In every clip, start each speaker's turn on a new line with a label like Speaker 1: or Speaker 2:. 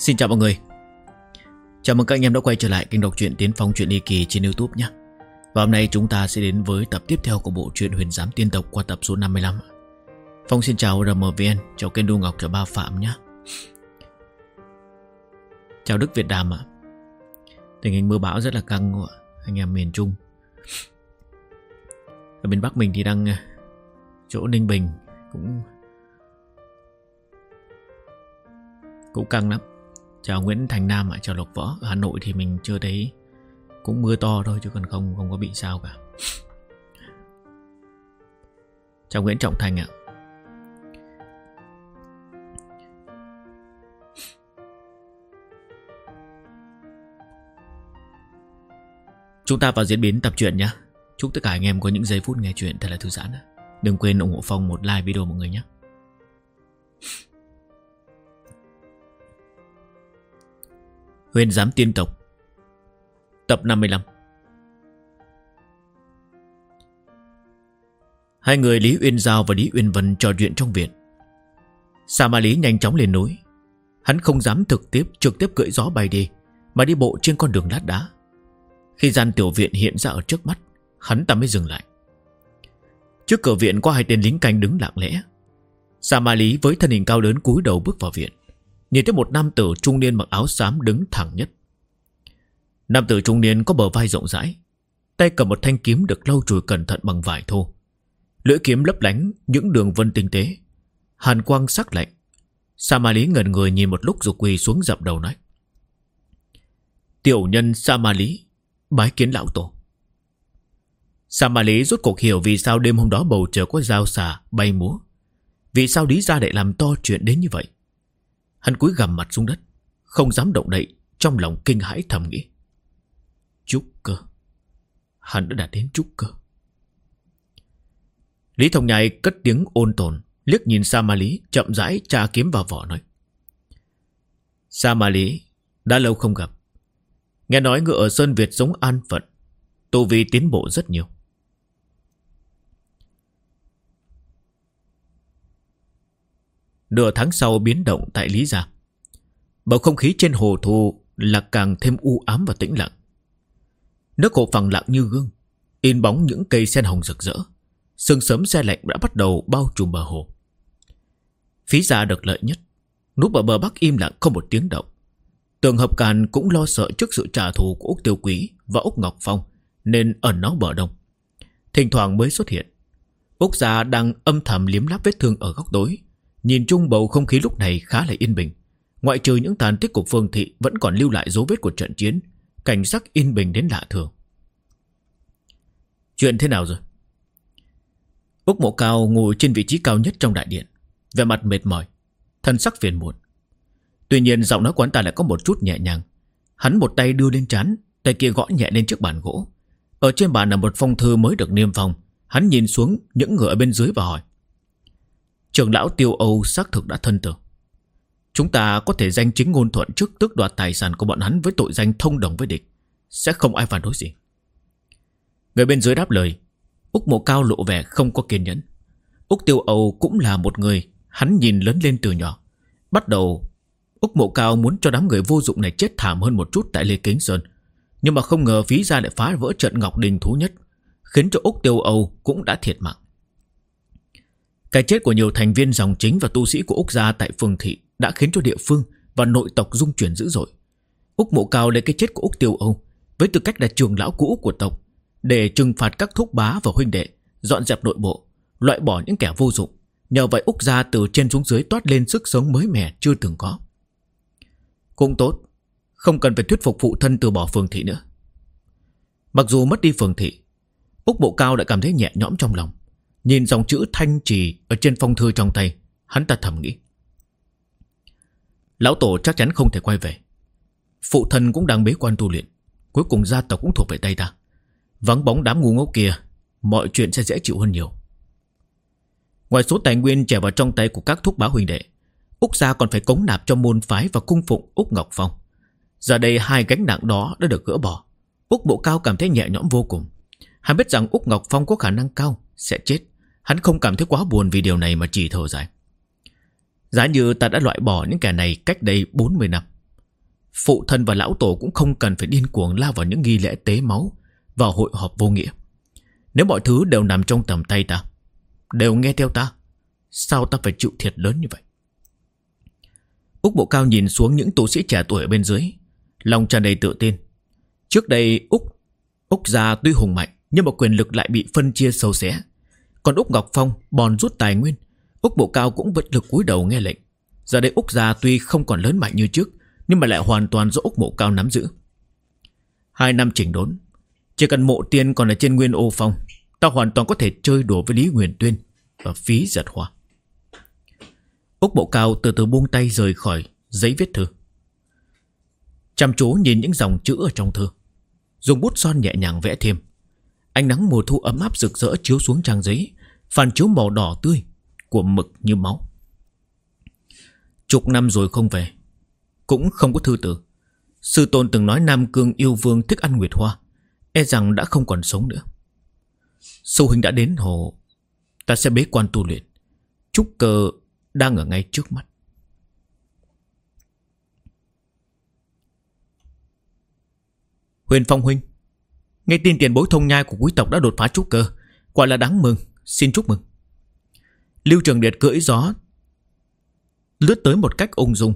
Speaker 1: Xin chào mọi người. Chào mừng các anh em đã quay trở lại kênh đọc truyện Tiến Phong Chuyện Ly Kỳ trên Youtube nhé. Và hôm nay chúng ta sẽ đến với tập tiếp theo của bộ truyện Huyền Giám Tiên Tộc qua tập số 55 Phong xin chào RMVN, chào kênh Đu Ngọc, chào Ba Phạm nhé. Chào Đức Việt Đàm ạ. Tình hình mưa bão rất là căng ạ Anh em miền Trung. Ở bên Bắc mình thì đang à, chỗ Ninh Bình cũng cũng căng lắm chào Nguyễn Thành Nam ạ, chào Lộc Võ. Ở Hà Nội thì mình chưa thấy, cũng mưa to thôi chứ còn không không có bị sao cả. Chào Nguyễn Trọng Thành ạ. Chúng ta vào diễn biến tập truyện nhé. Chúc tất cả anh em có những giây phút nghe chuyện thật là thư giãn Đừng quên ủng hộ Phong một like video mọi người nhé. Huyền giám tiên tộc. Tập 55 Hai người Lý Uyên Giao và Lý Uyên Vân trò chuyện trong viện. Sa Ma Lý nhanh chóng lên núi. Hắn không dám thực tiếp, trực tiếp cưỡi gió bay đi, Mà đi bộ trên con đường lát đá. Khi gian tiểu viện hiện ra ở trước mắt, Hắn ta mới dừng lại. Trước cửa viện có hai tên lính canh đứng lặng lẽ. Sa Ma Lý với thân hình cao lớn cúi đầu bước vào viện. Nhìn thấy một nam tử trung niên mặc áo xám đứng thẳng nhất. Nam tử trung niên có bờ vai rộng rãi, Tay cầm một thanh kiếm được lau chùi cẩn thận bằng vải thô. Lưỡi kiếm lấp lánh những đường vân tinh tế, Hàn quang sắc lạnh. Sa Ma Lý ngẩn người nhìn một lúc rồi quỳ xuống dập đầu nói, Tiểu nhân Sa Ma Lý, Bái kiến lão tổ. Sa Ma Lý rốt cuộc hiểu vì sao đêm hôm đó bầu trời có dao xà, bay múa. Vì sao Lý gia lại làm to chuyện đến như vậy? Hắn cúi gằm mặt xuống đất, Không dám động đậy, Trong lòng kinh hãi thầm nghĩ. Trúc cơ. Hắn đã đạt đến trúc cơ. Lý Thông Nhai cất tiếng ôn tồn, Liếc nhìn Sa Ma Lý, Chậm rãi tra kiếm vào vỏ nói. Sa Ma Lý, Đã lâu không gặp. Nghe nói ngựa ở Sơn Việt giống an phận Tô vi tiến bộ rất nhiều. Nửa tháng sau biến động tại Lý Gia. Bầu không khí trên hồ thu Là càng thêm u ám và tĩnh lặng. Nước hồ phẳng lặng như gương, In bóng những cây sen hồng rực rỡ. Sương sớm xe lạnh đã bắt đầu bao trùm bờ hồ. Phí gia được lợi nhất, Núp ở bờ bắc im lặng không một tiếng động. Tường hợp càn cũng lo sợ trước sự trả thù của Úc Tiêu Quý và Úc Ngọc Phong Nên ẩn náu bờ đông. Thỉnh thoảng mới xuất hiện. Úc gia đang âm thầm liếm láp vết thương ở góc tối. Nhìn chung bầu không khí lúc này khá là yên bình. Ngoại trừ những tàn tích của phương thị Vẫn còn lưu lại dấu vết của trận chiến, Cảnh sắc yên bình đến lạ thường. Chuyện thế nào rồi? Úc Mộ Cao ngồi trên vị trí cao nhất trong đại điện Về mặt mệt mỏi, Thân sắc phiền muộn. Tuy nhiên giọng nói quán ta lại có một chút nhẹ nhàng. Hắn một tay đưa lên chán Tay kia gõ nhẹ lên chiếc bàn gỗ. Ở trên bàn là một phong thư mới được niêm phong. Hắn nhìn xuống, những người ở bên dưới và hỏi Trường lão tiêu Âu xác thực đã thân tử. Chúng ta có thể danh chính ngôn thuận trước tước đoạt tài sản của bọn hắn với tội danh thông đồng với địch. Sẽ không ai phản đối gì. Người bên dưới đáp lời, Úc mộ cao lộ vẻ không có kiên nhẫn. Úc tiêu Âu cũng là một người Hắn nhìn lớn lên từ nhỏ. Bắt đầu, Úc mộ cao muốn cho đám người vô dụng này chết thảm hơn một chút tại Lê Kính Sơn. Nhưng mà không ngờ phí ra lại phá vỡ trận Ngọc Đình thú nhất, Khiến cho Úc tiêu Âu cũng đã thiệt mạng cái chết của nhiều thành viên dòng chính và tu sĩ của Úc gia tại phường thị đã khiến cho địa phương và nội tộc dung chuyển dữ dội. Úc mộ cao lấy cái chết của Úc Tiêu Âu với tư cách là trường lão cũ của tộc để trừng phạt các thúc bá và huynh đệ, dọn dẹp nội bộ, loại bỏ những kẻ vô dụng. Nhờ vậy Úc gia từ trên xuống dưới toát lên sức sống mới mẻ chưa từng có. Cũng tốt, không cần phải thuyết phục phụ thân từ bỏ phường thị nữa. Mặc dù mất đi phường thị, Úc Bộ Cao đã cảm thấy nhẹ nhõm trong lòng. Nhìn dòng chữ thanh trì Ở trên phong thư trong tay, Hắn ta thầm nghĩ. Lão Tổ chắc chắn không thể quay về. Phụ thân cũng đang bế quan tu luyện, Cuối cùng gia tộc cũng thuộc về tay ta. Vắng bóng đám ngu ngốc kia, Mọi chuyện sẽ dễ chịu hơn nhiều. Ngoài số tài nguyên trẻ vào trong tay của các thúc bá huynh đệ, Úc gia còn phải cống nạp cho môn phái và cung phụng Úc Ngọc Phong. Giờ đây hai gánh nặng đó đã được gỡ bỏ. Úc Bộ Cao cảm thấy nhẹ nhõm vô cùng. Hắn biết rằng Úc Ngọc Phong có khả năng cao, Sẽ chết. Hắn không cảm thấy quá buồn vì điều này mà chỉ thở dài. Giá như ta đã loại bỏ những kẻ này cách đây 40 năm. Phụ thân và lão tổ cũng không cần phải điên cuồng lao vào những nghi lễ tế máu Và hội họp vô nghĩa Nếu mọi thứ đều nằm trong tầm tay ta, Đều nghe theo ta, Sao ta phải chịu thiệt lớn như vậy Úc Bộ Cao nhìn xuống những tu sĩ trẻ tuổi ở bên dưới, Lòng tràn đầy tự tin Trước đây Úc Úc gia tuy hùng mạnh, Nhưng mà quyền lực lại bị phân chia sâu xé còn Úc Ngọc Phong bòn rút tài nguyên, Úc Bộ Cao cũng vật lực cúi đầu nghe lệnh. Giờ đây Úc gia tuy không còn lớn mạnh như trước, Nhưng mà lại hoàn toàn do Úc Bộ Cao nắm giữ. Hai năm chỉnh đốn, Chỉ cần mộ tiên còn ở trên nguyên ô phong, Ta hoàn toàn có thể chơi đùa với Lý Nguyên Tuyên Và phí giật hoa. Úc Bộ Cao từ từ buông tay rời khỏi giấy viết thư. Chăm chú nhìn những dòng chữ ở trong thư, Dùng bút son nhẹ nhàng vẽ thêm. Ánh nắng mùa thu ấm áp rực rỡ chiếu xuống trang giấy. Phản chiếu màu đỏ tươi Của mực như máu. Chục năm rồi không về. Cũng không có thư tử Sư tôn từng nói Nam Cương yêu vương thích ăn nguyệt hoa. E rằng đã không còn sống nữa. Sư huynh đã đến hồ. Ta sẽ bế quan tu luyện. Trúc cơ đang ở ngay trước mắt. Huyền Phong Huynh Nghe tin tiền bối thông nhai của quý tộc đã đột phá trúc cơ, Quả là đáng mừng. Xin chúc mừng. Lưu Trường Điệt cưỡi gió, Lướt tới một cách ung dung.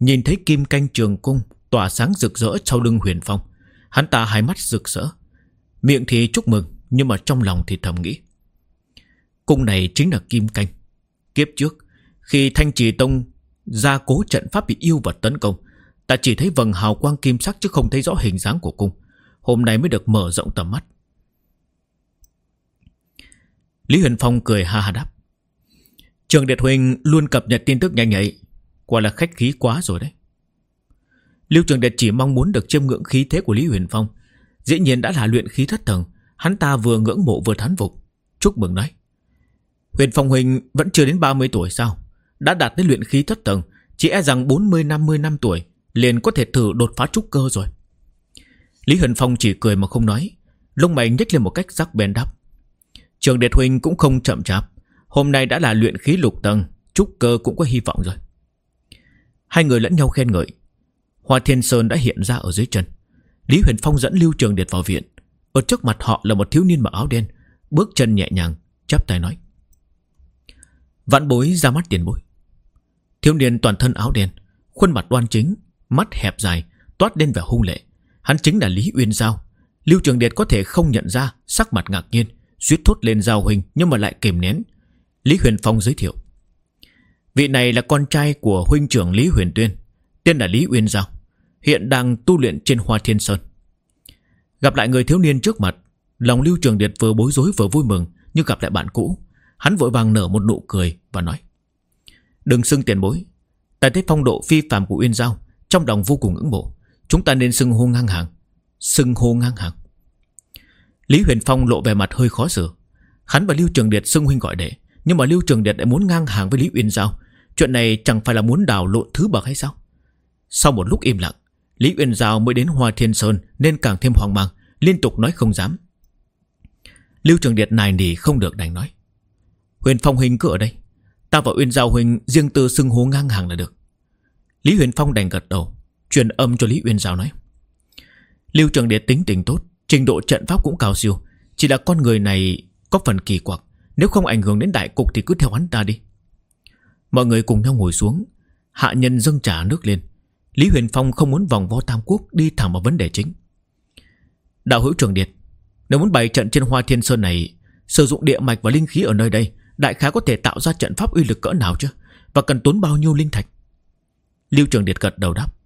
Speaker 1: Nhìn thấy kim canh trường cung Tỏa sáng rực rỡ sau lưng Huyền Phong, Hắn ta hai mắt rực rỡ. Miệng thì chúc mừng, Nhưng mà trong lòng thì thầm nghĩ. Cung này chính là kim canh. Kiếp trước, Khi Thanh Trì Tông Gia cố trận pháp bị yêu vật tấn công, Ta chỉ thấy vầng hào quang kim sắc chứ không thấy rõ hình dáng của cung. Hôm nay mới được mở rộng tầm mắt. Lý Huyền Phong cười ha ha đáp. Trường Điệt Huỳnh luôn cập nhật tin tức nhanh nhạy. Quả là khách khí quá rồi đấy. Lưu Trường Điệt chỉ mong muốn được chiêm ngưỡng khí thế của Lý Huyền Phong. Dĩ nhiên đã là luyện khí thất tầng. Hắn ta vừa ngưỡng mộ vừa thán phục. Chúc mừng nói. Huyền Phong Huỳnh vẫn chưa đến 30 tuổi sao? Đã đạt đến luyện khí thất tầng. Chỉ e rằng 40-50 năm tuổi, liền có thể thử đột phá trúc cơ rồi Lý Hân Phong chỉ cười mà không nói. Lông mày nhếch lên một cách sắc bén đáp. Trường Điệt Huynh cũng không chậm chạp. Hôm nay đã là luyện khí lục tầng, Trúc cơ cũng có hy vọng rồi. Hai người lẫn nhau khen ngợi. Hoa Thiên Sơn đã hiện ra ở dưới chân. Lý Huyền Phong dẫn Lưu Trường Điệt vào viện. Ở trước mặt họ là một thiếu niên mặc áo đen, Bước chân nhẹ nhàng, chắp tay nói. Vạn bối ra mắt tiền bối. Thiếu niên toàn thân áo đen, Khuôn mặt đoan chính, Mắt hẹp dài, Toát lên vẻ hung lệ. Hắn chính là Lý Uyên Giao. Lưu Trường Điệt có thể không nhận ra, Sắc mặt ngạc nhiên, suýt thốt lên Giao Huỳnh Nhưng mà lại kềm nén. Lý Huyền Phong giới thiệu. Vị này là con trai của huynh trưởng Lý Huyền Tuyên, Tên là Lý Uyên Giao, Hiện đang tu luyện trên Hoa Thiên Sơn. Gặp lại người thiếu niên trước mặt, Lòng Lưu Trường Điệt vừa bối rối vừa vui mừng Như gặp lại bạn cũ, Hắn vội vàng nở một nụ cười và nói, Đừng xưng tiền bối. Tại thấy phong độ phi phàm của Uyên Giao trong lòng vô cùng ngưỡng mộ. Chúng ta nên xưng hô ngang hàng. Xưng hô ngang hàng. Lý Huyền Phong lộ vẻ mặt hơi khó xử. Hắn và Lưu Trường Điệt xưng huynh gọi đệ, Nhưng mà Lưu Trường Điệt lại muốn ngang hàng với Lý Uyên Giao. Chuyện này chẳng phải là muốn đào lộn thứ bậc hay sao? Sau một lúc im lặng, Lý Uyên Giao mới đến Hoa Thiên Sơn Nên càng thêm hoang mang, Liên tục nói không dám. Lưu Trường Điệt này nỉ không được đành nói. Huyền Phong huynh cứ ở đây. Ta và Uyên Giao huynh riêng tư xưng hô ngang hàng là được. Lý Huyền Phong đành gật đầu. Truyền âm cho Lý Uyên Giao nói. Lưu Trường Điệt tính tình tốt, Trình độ trận pháp cũng cao siêu, Chỉ là con người này có phần kỳ quặc, Nếu không ảnh hưởng đến đại cục thì cứ theo hắn ta đi. Mọi người cùng nhau ngồi xuống, Hạ nhân dâng trà nước lên. Lý Huyền Phong không muốn vòng vo Tam Quốc Đi thẳng vào vấn đề chính. Đạo hữu Trường Điệt, Nếu muốn bày trận trên Hoa Thiên Sơn này, Sử dụng địa mạch và linh khí ở nơi đây, Đại khái có thể tạo ra trận pháp uy lực cỡ nào chứ? Và cần tốn bao nhiêu linh thạch? Lưu Trường Điệt gật đầu đáp.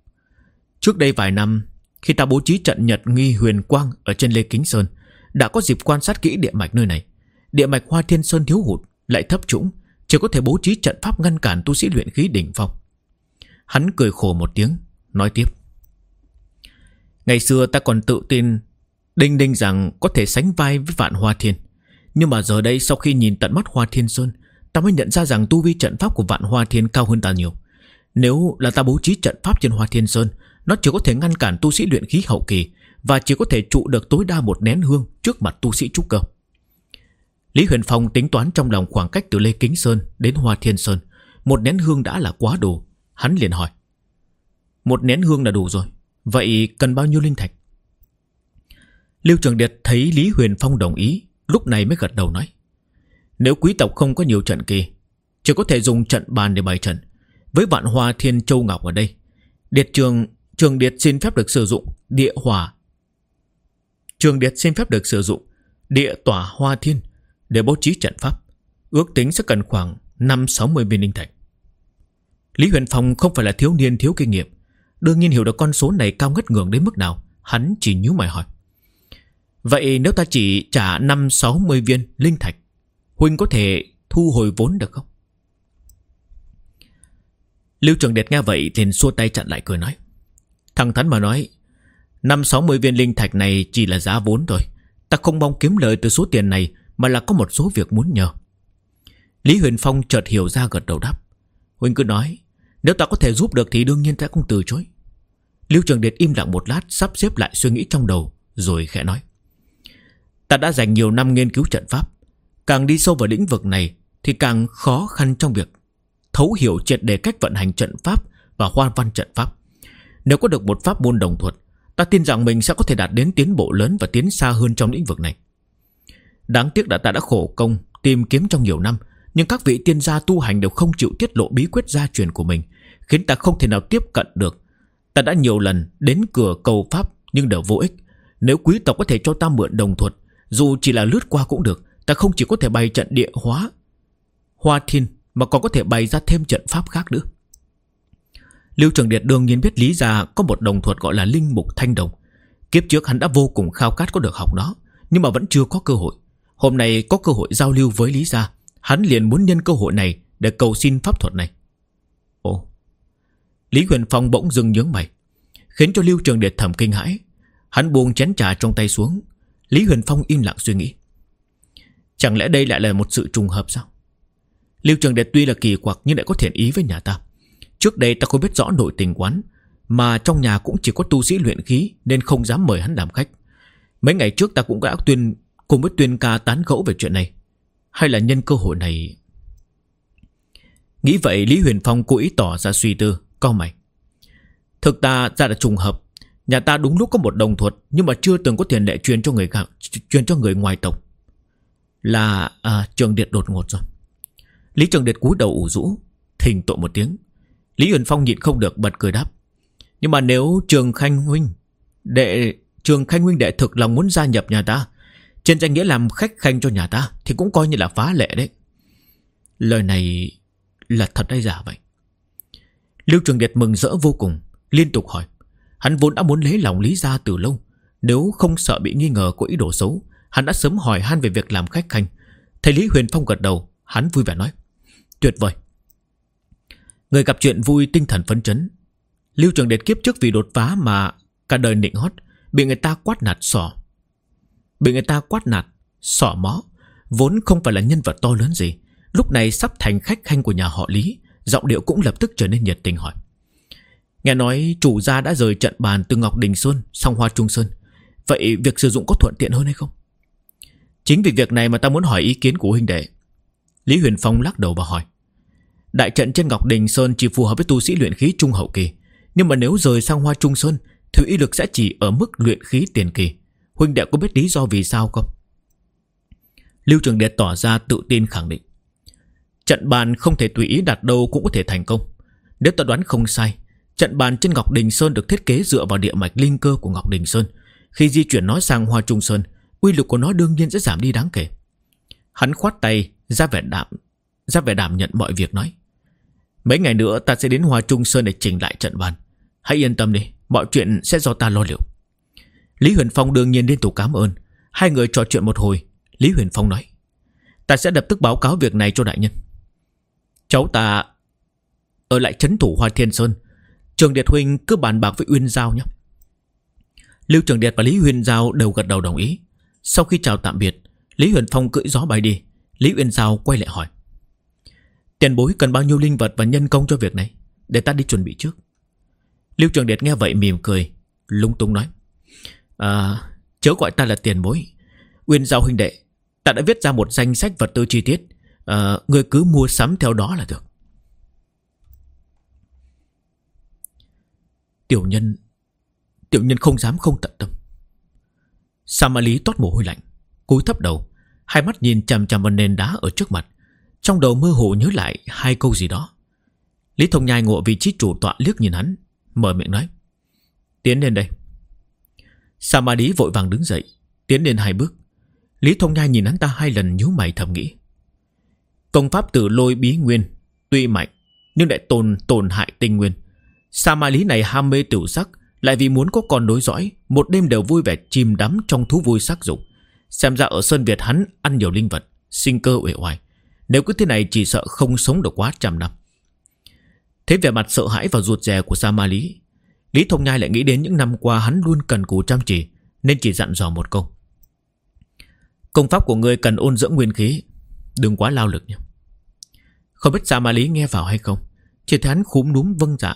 Speaker 1: Trước đây vài năm, Khi ta bố trí trận nhật nghi huyền quang Ở trên Lê Kính Sơn, Đã có dịp quan sát kỹ địa mạch nơi này. Địa mạch Hoa Thiên Sơn thiếu hụt, Lại thấp trũng, Chỉ có thể bố trí trận pháp ngăn cản tu sĩ luyện khí đỉnh phong. Hắn cười khổ một tiếng, Nói tiếp. Ngày xưa ta còn tự tin, Đinh đinh rằng có thể sánh vai với vạn Hoa Thiên. Nhưng mà giờ đây sau khi nhìn tận mắt Hoa Thiên Sơn, Ta mới nhận ra rằng tu vi trận pháp của vạn Hoa Thiên cao hơn ta nhiều. Nếu là ta bố trí trận pháp trên Hoa Thiên Sơn nó chỉ có thể ngăn cản tu sĩ luyện khí hậu kỳ Và chỉ có thể trụ được tối đa một nén hương Trước mặt tu sĩ trúc cơ. Lý Huyền Phong tính toán trong lòng khoảng cách từ Lê Kính Sơn đến Hoa Thiên Sơn. Một nén hương đã là quá đủ. Hắn liền hỏi, Một nén hương là đủ rồi. Vậy cần bao nhiêu linh thạch? Lưu Trường Điệt thấy Lý Huyền Phong đồng ý, Lúc này mới gật đầu nói, Nếu quý tộc không có nhiều trận kỳ, Chỉ có thể dùng trận bàn để bày trận. Với vạn hoa thiên châu ngọc ở đây, Điệt trường Trường Điệt xin phép được sử dụng địa hỏa Trường Điệt xin phép được sử dụng địa tỏa hoa thiên để bố trí trận pháp. Ước tính sẽ cần khoảng 5-60 viên linh thạch. Lý Huyền Phong không phải là thiếu niên thiếu kinh nghiệm. Đương nhiên hiểu được con số này cao ngất ngưỡng đến mức nào. Hắn chỉ nhíu mày hỏi. Vậy nếu ta chỉ trả 5-60 viên linh thạch, Huynh có thể thu hồi vốn được không? Lưu Trường Điệt nghe vậy liền xua tay chặn lại cười nói thẳng Thắn mà nói, 5-60 viên linh thạch này chỉ là giá vốn thôi. Ta không mong kiếm lời từ số tiền này Mà là có một số việc muốn nhờ. Lý Huyền Phong chợt hiểu ra gật đầu đáp Huynh cứ nói Nếu ta có thể giúp được thì đương nhiên ta không từ chối. Lưu Trường Điệt im lặng một lát Sắp xếp lại suy nghĩ trong đầu Rồi khẽ nói Ta đã dành nhiều năm nghiên cứu trận pháp. Càng đi sâu vào lĩnh vực này Thì càng khó khăn trong việc Thấu hiểu triệt đề cách vận hành trận pháp Và hoa văn trận pháp. Nếu có được một pháp môn đồng thuật Ta tin rằng mình sẽ có thể đạt đến tiến bộ lớn Và tiến xa hơn trong lĩnh vực này. Đáng tiếc là ta đã khổ công Tìm kiếm trong nhiều năm, Nhưng các vị tiên gia tu hành đều không chịu tiết lộ bí quyết gia truyền của mình, Khiến ta không thể nào tiếp cận được. Ta đã nhiều lần đến cửa cầu pháp Nhưng đều vô ích. Nếu quý tộc có thể cho ta mượn đồng thuật Dù chỉ là lướt qua cũng được, Ta không chỉ có thể bày trận địa hóa Hoa thiên Mà còn có thể bày ra thêm trận pháp khác nữa. Lưu Trường Điệt đương nhiên biết Lý Gia có một đồng thuật gọi là Linh Mục Thanh Đồng. Kiếp trước hắn đã vô cùng khao khát có được học nó, nhưng mà vẫn chưa có cơ hội. Hôm nay có cơ hội giao lưu với Lý Gia, hắn liền muốn nhân cơ hội này để cầu xin pháp thuật này. Ồ, Lý Huyền Phong bỗng dừng nhướng mày, khiến cho Lưu Trường Điệt thầm kinh hãi. Hắn buông chén trà trong tay xuống, Lý Huyền Phong im lặng suy nghĩ. Chẳng lẽ đây lại là một sự trùng hợp sao? Lưu Trường Điệt tuy là kỳ quặc nhưng lại có thiện ý với nhà ta. Trước đây ta không biết rõ nội tình quán Mà trong nhà cũng chỉ có tu sĩ luyện khí Nên không dám mời hắn làm khách. Mấy ngày trước ta cũng đã tuyên Cùng với tuyên ca tán gẫu về chuyện này. Hay là nhân cơ hội này? Nghĩ vậy Lý Huyền Phong cố ý tỏ ra suy tư Co mày. Thực ta ra là trùng hợp. Nhà ta đúng lúc có một đồng thuật Nhưng mà chưa từng có tiền lệ truyền cho người khác Truyền cho người ngoài tộc. Là à, Trường Điệt đột ngột rồi. Lý Trường Điệt cúi đầu ủ rũ Thình tội một tiếng. Lý Huyền Phong nhịn không được bật cười đáp. Nhưng mà nếu Trường Khanh Huynh Đệ, Trường Khanh Huynh đệ thực lòng muốn gia nhập nhà ta, Trên danh nghĩa làm khách khanh cho nhà ta, Thì cũng coi như là phá lệ đấy. Lời này là thật hay giả vậy? Lưu Trường Điệt mừng rỡ vô cùng, Liên tục hỏi. Hắn vốn đã muốn lấy lòng Lý Gia từ lâu. Nếu không sợ bị nghi ngờ có ý đồ xấu, Hắn đã sớm hỏi han về việc làm khách khanh. Thầy Lý Huyền Phong gật đầu, Hắn vui vẻ nói. Tuyệt vời Người gặp chuyện vui tinh thần phấn chấn. Lưu Trường Đệt kiếp trước vì đột phá mà Cả đời nịnh hót, Bị người ta quát nạt sỏ. Bị người ta quát nạt Sỏ mó, Vốn không phải là nhân vật to lớn gì, Lúc này sắp thành khách khanh của nhà họ Lý, Giọng điệu cũng lập tức trở nên nhiệt tình hỏi. Nghe nói chủ gia đã rời trận bàn từ Ngọc Đình Sơn sang Hoa Trung Sơn, Vậy việc sử dụng có thuận tiện hơn hay không? Chính vì việc này mà ta muốn hỏi ý kiến của huynh đệ. Lý Huyền Phong lắc đầu và hỏi. Đại trận trên Ngọc Đình Sơn chỉ phù hợp với tu sĩ luyện khí trung hậu kỳ. Nhưng mà nếu rời sang Hoa Trung Sơn Thì uy lực sẽ chỉ ở mức luyện khí tiền kỳ. Huynh đệ có biết lý do vì sao không? Lưu Trường Điệt tỏ ra tự tin khẳng định. Trận bàn không thể tùy ý đặt đâu cũng có thể thành công. Nếu ta đoán không sai Trận bàn trên Ngọc Đình Sơn được thiết kế dựa vào địa mạch linh cơ của Ngọc Đình Sơn. Khi di chuyển nó sang Hoa Trung Sơn Uy lực của nó đương nhiên sẽ giảm đi đáng kể. Hắn khoát tay ra vẻ đảm, ra vẻ đảm nhận mọi việc nói. Mấy ngày nữa ta sẽ đến Hoa Trung Sơn để chỉnh lại trận bàn. Hãy yên tâm đi, Mọi chuyện sẽ do ta lo liệu. Lý Huyền Phong đương nhiên liên tục cảm ơn. Hai người trò chuyện một hồi, Lý Huyền Phong nói, Ta sẽ lập tức báo cáo việc này cho đại nhân. Cháu ta Ở lại chấn thủ Hoa Thiên Sơn. Trường Điệt Huynh cứ bàn bạc với Uyên Giao nhé. Lưu Trường Điệt và Lý Huyền Giao đều gật đầu đồng ý. Sau khi chào tạm biệt, Lý Huyền Phong cưỡi gió bay đi. Lý Uyên Giao quay lại hỏi Tiền bối cần bao nhiêu linh vật và nhân công cho việc này? Để ta đi chuẩn bị trước. Lưu Trường Điệt nghe vậy mỉm cười Lung tung nói À chớ gọi ta là tiền bối. Uyên giao huynh đệ Ta đã viết ra một danh sách vật tư chi tiết. À, Người cứ mua sắm theo đó là được. Tiểu nhân Tiểu nhân không dám không tận tâm. Sa Ma Lý toát mồ hôi lạnh Cúi thấp đầu Hai mắt nhìn chằm chằm vào nền đá ở trước mặt. Trong đầu mơ hồ nhớ lại hai câu gì đó. Lý Thông Nhai ngộ vị trí chủ tọa liếc nhìn hắn, Mở miệng nói, Tiến lên đây. Sa Ma Lý vội vàng đứng dậy, Tiến lên hai bước. Lý Thông Nhai nhìn hắn ta hai lần nhíu mày thầm nghĩ. Công pháp tử lôi bí nguyên, Tuy mạnh, Nhưng lại tồn, tổn hại tinh nguyên. Sa Ma Lý này ham mê tiểu sắc, Lại vì muốn có con đối dõi, Một đêm đều vui vẻ chìm đắm trong thú vui sắc dục. Xem ra ở Sơn Việt hắn ăn nhiều linh vật, Sinh cơ uể oải. Nếu cứ thế này chỉ sợ không sống được quá trăm năm. Thế vẻ mặt sợ hãi và ruột rè của Sa Ma Lý Lý Thông Nhai lại nghĩ đến những năm qua hắn luôn cần cù chăm chỉ, Nên chỉ dặn dò một câu. Công pháp của người cần ôn dưỡng nguyên khí, Đừng quá lao lực nhé. Không biết Sa Ma Lý nghe vào hay không, Chỉ thấy hắn khúm núm vâng dạ.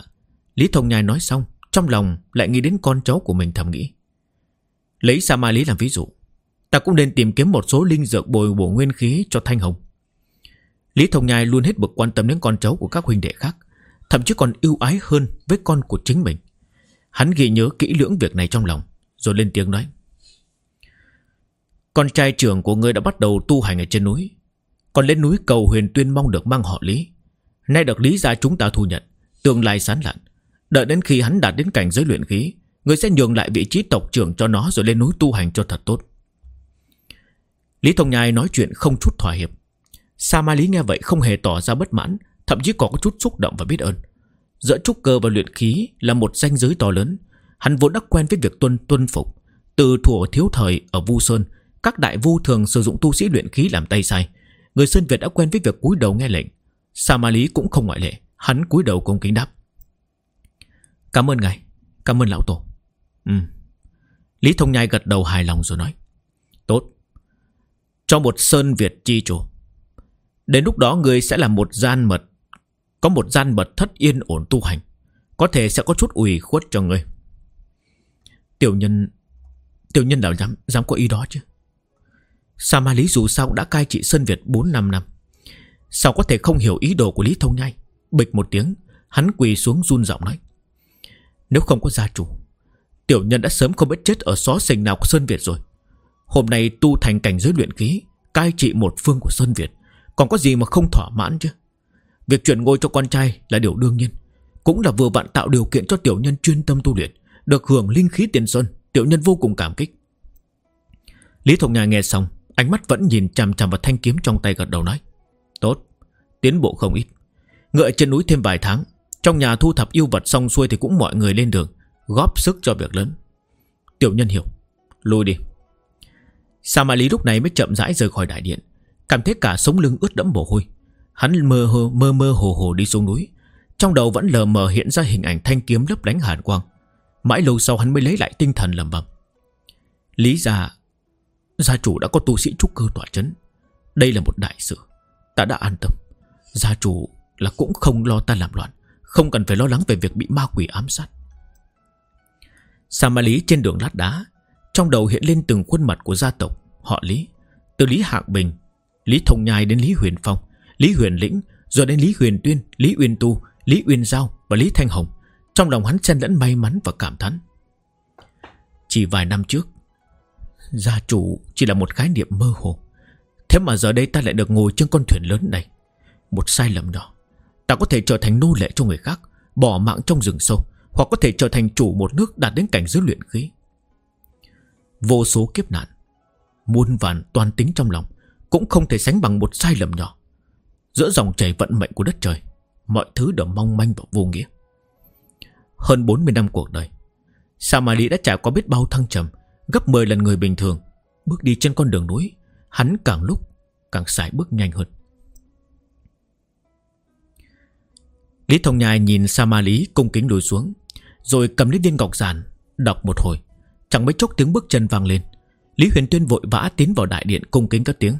Speaker 1: Lý Thông Nhai nói xong, Trong lòng lại nghĩ đến con cháu của mình thầm nghĩ. Lấy Sa Ma Lý làm ví dụ, Ta cũng nên tìm kiếm một số linh dược bồi bổ nguyên khí cho Thanh Hồng. Lý Thông Nhai luôn hết bực quan tâm đến con cháu của các huynh đệ khác, Thậm chí còn ưu ái hơn với con của chính mình. Hắn ghi nhớ kỹ lưỡng việc này trong lòng, Rồi lên tiếng nói. Con trai trưởng của ngươi đã bắt đầu tu hành ở trên núi. Còn lên núi cầu huyền tuyên mong được mang họ Lý. Nay được Lý gia chúng ta thu nhận, Tương lai sán lạn. Đợi đến khi hắn đạt đến cảnh giới luyện khí Người sẽ nhường lại vị trí tộc trưởng cho nó Rồi lên núi tu hành cho thật tốt. Lý Thông Nhai nói chuyện không chút thỏa hiệp. Sa Ma Lý nghe vậy không hề tỏ ra bất mãn, Thậm chí còn có chút xúc động và biết ơn. Giữa trúc cơ và luyện khí Là một danh giới to lớn, Hắn vốn đã quen với việc tuân tuân phục. Từ thuở thiếu thời ở Vu Sơn, Các đại vu thường sử dụng tu sĩ luyện khí làm tay sai. Người Sơn Việt đã quen với việc cúi đầu nghe lệnh. Sa Ma Lý cũng không ngoại lệ, Hắn cúi đầu cung kính đáp. Cảm ơn ngài, Cảm ơn lão tổ. Ừ Lý Thông Nhai gật đầu hài lòng rồi nói. Tốt. Cho một Sơn Việt chi chủ Đến lúc đó người sẽ là một gian mật Có một gian mật thất yên ổn tu hành Có thể sẽ có chút ủy khuất cho người Tiểu nhân Tiểu nhân nào dám, dám có ý đó chứ? Sa Ma Lý dù sao đã cai trị Sơn Việt 4-5 năm Sao có thể không hiểu ý đồ của Lý Thông Nhai? Bịch một tiếng Hắn quỳ xuống run giọng nói. Nếu không có gia chủ Tiểu nhân đã sớm không biết chết ở xó sình nào của Sơn Việt rồi. Hôm nay tu thành cảnh giới luyện khí Cai trị một phương của Sơn Việt. Còn có gì mà không thỏa mãn chứ? Việc chuyển ngôi cho con trai là điều đương nhiên. Cũng là vừa vặn tạo điều kiện cho tiểu nhân chuyên tâm tu luyện Được hưởng linh khí tiền sơn Tiểu nhân vô cùng cảm kích. Lý Thục Nhà nghe xong Ánh mắt vẫn nhìn chằm chằm vào thanh kiếm trong tay gật đầu nói Tốt, tiến bộ không ít. Ngựa trên núi thêm vài tháng Trong nhà thu thập yêu vật xong xuôi Thì cũng mọi người lên đường Góp sức cho việc lớn. Tiểu nhân hiểu Lùi đi. Sa Mã Lý lúc này mới chậm rãi rời khỏi đại điện Cảm thấy cả sống lưng ướt đẫm mồ hôi. Hắn mơ hồ, mơ mơ hồ hồ đi xuống núi. Trong đầu vẫn lờ mờ hiện ra hình ảnh thanh kiếm lấp lánh hàn quang. Mãi lâu sau hắn mới lấy lại tinh thần lầm bầm Lý gia Gia chủ đã có tu sĩ trúc cơ tỏa chấn. Đây là một đại sự. Ta đã an tâm. Gia chủ là cũng không lo ta làm loạn Không cần phải lo lắng về việc bị ma quỷ ám sát. Sa ma lý trên đường lát đá Trong đầu hiện lên từng khuôn mặt của gia tộc Họ Lý. Từ Lý Hạng Bình Lý Thông Nhai đến Lý Huyền Phong, Lý Huyền Lĩnh, Rồi đến Lý Huyền Tuyên, Lý Uyên Tu, Lý Uyên Giao Và Lý Thanh Hồng. Trong lòng hắn xen lẫn may mắn và cảm thán. Chỉ vài năm trước, Gia chủ chỉ là một khái niệm mơ hồ. Thế mà giờ đây ta lại được ngồi trên con thuyền lớn này. Một sai lầm nhỏ. Ta có thể trở thành nô lệ cho người khác, Bỏ mạng trong rừng sâu, Hoặc có thể trở thành chủ một nước đạt đến cảnh giới luyện khí. Vô số kiếp nạn, Muôn vàn toàn tính trong lòng cũng không thể sánh bằng một sai lầm nhỏ. Giữa dòng chảy vận mệnh của đất trời, Mọi thứ đều mong manh và vô nghĩa. Hơn 40 năm cuộc đời, Samali đã trải qua biết bao thăng trầm, Gấp 10 lần người bình thường. Bước đi trên con đường núi, Hắn càng lúc càng sải bước nhanh hơn. Lý Thông Nhai nhìn samali cung kính lùi xuống, Rồi cầm lấy viên ngọc giản, Đọc một hồi. Chẳng mấy chốc tiếng bước chân vang lên. Lý Huyền Tuyên vội vã tiến vào đại điện cung kính các tiếng.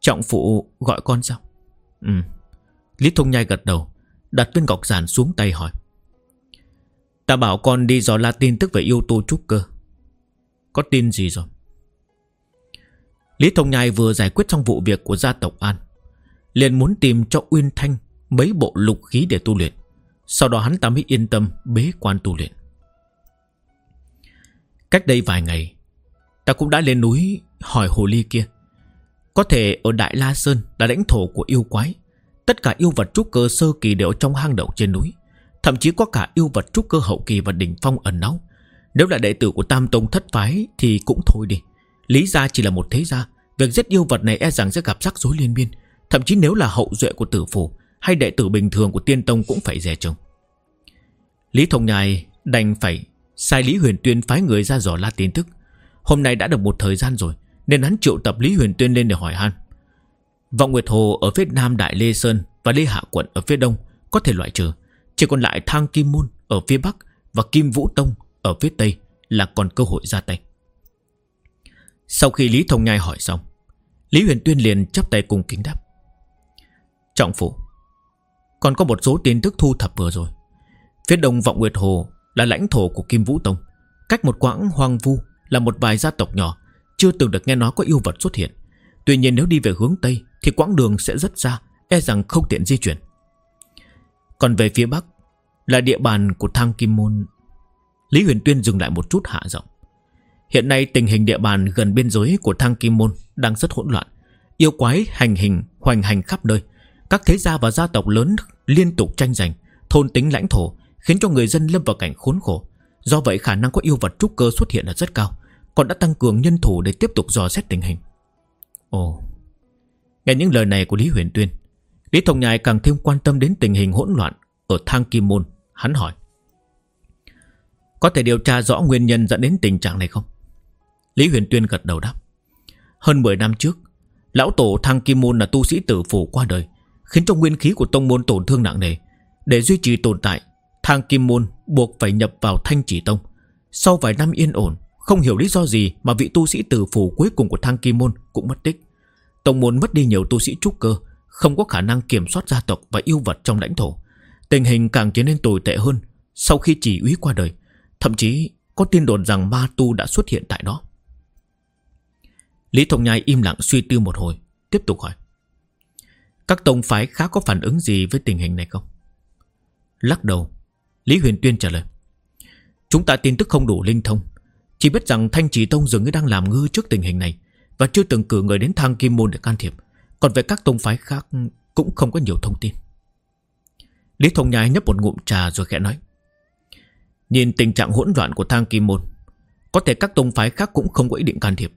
Speaker 1: Trọng phụ gọi con sao? Ừ. Lý Thông Nhai gật đầu, Đặt viên ngọc giản xuống tay hỏi. Ta bảo con đi dò la tin tức về yêu tô trúc cơ. Có tin gì rồi? Lý Thông Nhai vừa giải quyết xong vụ việc của gia tộc An, liền muốn tìm cho Uyên Thanh Mấy bộ lục khí để tu luyện. Sau đó hắn ta mới yên tâm bế quan tu luyện. Cách đây vài ngày, Ta cũng đã lên núi hỏi hồ ly kia. Có thể ở Đại La Sơn là lãnh thổ của yêu quái. Tất cả yêu vật trúc cơ sơ kỳ đều trong hang động trên núi. Thậm chí có cả yêu vật trúc cơ hậu kỳ và đỉnh phong ẩn náu. Nếu là đệ tử của Tam Tông thất phái Thì cũng thôi đi. Lý gia chỉ là một thế gia. Việc giết yêu vật này e rằng sẽ gặp rắc rối liên miên. Thậm chí nếu là hậu duệ của tử phủ Hay đệ tử bình thường của tiên tông cũng phải dè chừng. Lý Thông Nhai đành phải Sai Lý Huyền Tuyên phái người ra dò la tin tức. Hôm nay đã được một thời gian rồi. Nên hắn triệu tập Lý Huyền Tuyên lên để hỏi han. Vọng Nguyệt Hồ ở phía nam Đại Lê Sơn Và Lê Hạ Quận ở phía đông Có thể loại trừ, Chỉ còn lại Thang Kim Môn ở phía bắc Và Kim Vũ Tông ở phía tây Là còn cơ hội ra tay. Sau khi Lý Thông Nhai hỏi xong, Lý Huyền Tuyên liền chắp tay cùng kính đáp. Trọng phủ, Còn có một số tin tức thu thập vừa rồi. Phía đông Vọng Nguyệt Hồ là lãnh thổ của Kim Vũ Tông, Cách một quãng hoang vu là một vài gia tộc nhỏ chưa từng được nghe nói có yêu vật xuất hiện Tuy nhiên nếu đi về hướng Tây Thì quãng đường sẽ rất xa E rằng không tiện di chuyển Còn về phía Bắc Là địa bàn của Thang Kim Môn Lý Huyền Tuyên dừng lại một chút hạ giọng Hiện nay tình hình địa bàn gần biên giới của Thang Kim Môn đang rất hỗn loạn. Yêu quái hành hình, hoành hành khắp nơi. Các thế gia và gia tộc lớn liên tục tranh giành, thôn tính lãnh thổ, khiến cho người dân lâm vào cảnh khốn khổ. Do vậy khả năng có yêu vật trúc cơ xuất hiện là rất cao, còn đã tăng cường nhân thủ để tiếp tục dò xét tình hình. Ồ, nghe những lời này của Lý Huyền Tuyên, Lý Thông Nhai càng thêm quan tâm đến tình hình hỗn loạn ở Thang Kim Môn. Hắn hỏi, có thể điều tra rõ nguyên nhân dẫn đến tình trạng này không? Lý Huyền Tuyên gật đầu đáp. Hơn 10 năm trước, lão tổ Thang Kim Môn là tu sĩ tử phủ qua đời, khiến cho nguyên khí của tông môn tổn thương nặng nề. Để duy trì tồn tại, Thang Kim Môn buộc phải nhập vào Thanh Chỉ Tông. Sau vài năm yên ổn, không hiểu lý do gì mà vị tu sĩ tử phủ cuối cùng của Thang Kim Môn cũng mất tích. Tông môn mất đi nhiều tu sĩ trúc cơ, không có khả năng kiểm soát gia tộc và yêu vật trong lãnh thổ. Tình hình càng trở nên tồi tệ hơn sau khi chỉ úy qua đời. Thậm chí có tin đồn rằng ma tu đã xuất hiện tại đó. Lý Thông Nhai im lặng suy tư một hồi Tiếp tục hỏi Các tông phái khác có phản ứng gì với tình hình này không Lắc đầu Lý Huyền Tuyên trả lời Chúng ta tin tức không đủ linh thông chỉ biết rằng Thanh Trì Tông dường như đang làm ngư trước tình hình này Và chưa từng cử người đến thang Kim Môn để can thiệp. Còn về các tông phái khác Cũng không có nhiều thông tin. Lý Thông Nhai nhấp một ngụm trà rồi khẽ nói, Nhìn tình trạng hỗn loạn của thang Kim Môn, Có thể các tông phái khác cũng không có ý định can thiệp.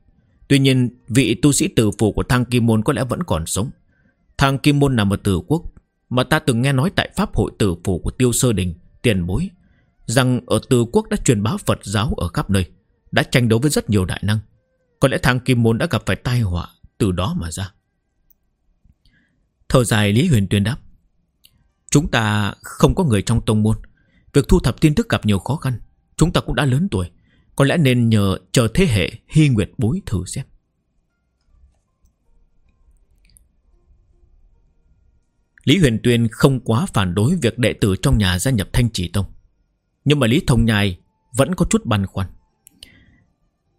Speaker 1: Tuy nhiên, vị tu sĩ tử phủ của Thang Kim Môn có lẽ vẫn còn sống. Thang Kim Môn nằm ở tử quốc, Mà ta từng nghe nói tại Pháp hội tử phủ của Tiêu Sơ Đình, Tiền bối, Rằng ở tử quốc đã truyền bá Phật giáo ở khắp nơi. Đã tranh đấu với rất nhiều đại năng. Có lẽ thằng Kim Môn đã gặp phải tai họa Từ đó mà ra. Thở dài Lý Huyền tuyên đáp, Chúng ta không có người trong tông môn. Việc thu thập tin tức gặp nhiều khó khăn. Chúng ta cũng đã lớn tuổi. Có lẽ nên nhờ chờ thế hệ Hy Nguyệt bối thử xem. Lý Huyền Tuyên không quá phản đối việc đệ tử trong nhà gia nhập Thanh Chỉ Tông. Nhưng mà Lý Thông Nhai vẫn có chút băn khoăn.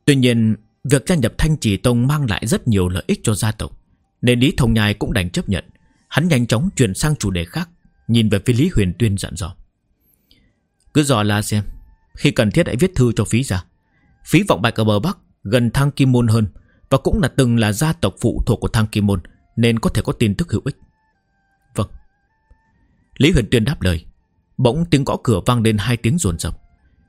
Speaker 1: Tuy nhiên, Việc gia nhập Thanh trì Tông mang lại rất nhiều lợi ích cho gia tộc, Nên Lý Thông Nhai cũng đành chấp nhận. Hắn nhanh chóng chuyển sang chủ đề khác, Nhìn về phía Lý Huyền Tuyên dặn dò. Cứ dò la xem, Khi cần thiết hãy viết thư cho phí ra. Phí vọng bạch ở bờ Bắc, Gần Thang Kim Môn hơn, Và cũng là từng là gia tộc phụ thuộc của Thang Kim Môn, Nên có thể có tin tức hữu ích. Vâng. Lý Huyền Tuyên đáp lời. Bỗng tiếng gõ cửa vang lên hai tiếng rồn rập.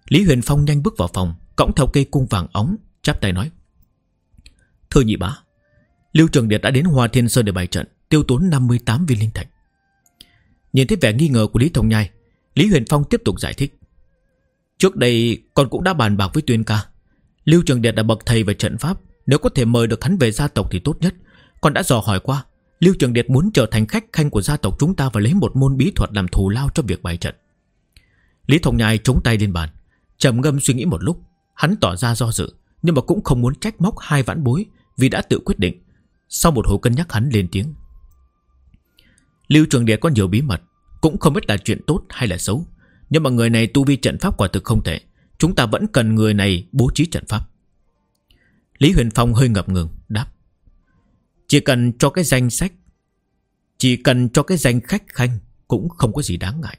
Speaker 1: Lý Huyền Phong nhanh bước vào phòng Cõng theo cây cung vàng óng Chắp tay nói. Thưa nhị bá, Lưu Trường Điệt đã đến Hoa Thiên Sơn để bày trận, Tiêu tốn 58 viên linh thạch. Nhìn thấy vẻ nghi ngờ của Lý Thông Nhai, Lý Huyền Phong tiếp tục giải thích. Trước đây, con cũng đã bàn bạc với Tuyên ca. Lưu Trường Điệt là bậc thầy về trận pháp, Nếu có thể mời được hắn về gia tộc thì tốt nhất. Con đã dò hỏi qua, Lưu Trường Điệt muốn trở thành khách khanh của gia tộc chúng ta Và lấy một môn bí thuật làm thù lao cho việc bày trận. Lý Thông Nhai chống tay lên bàn, trầm ngâm suy nghĩ một lúc. Hắn tỏ ra do dự, Nhưng mà cũng không muốn trách móc hai vãn bối Vì đã tự quyết định. Sau một hồi cân nhắc, hắn lên tiếng. Lưu Trường địa có nhiều bí mật, Cũng không biết là chuyện tốt hay là xấu, Nhưng mà người này tu vi trận pháp quả thực không thể Chúng ta vẫn cần người này bố trí trận pháp. Lý Huyền Phong hơi ngập ngừng, Đáp. Chỉ cần cho cái danh sách, Chỉ cần cho cái danh khách khanh Cũng không có gì đáng ngại.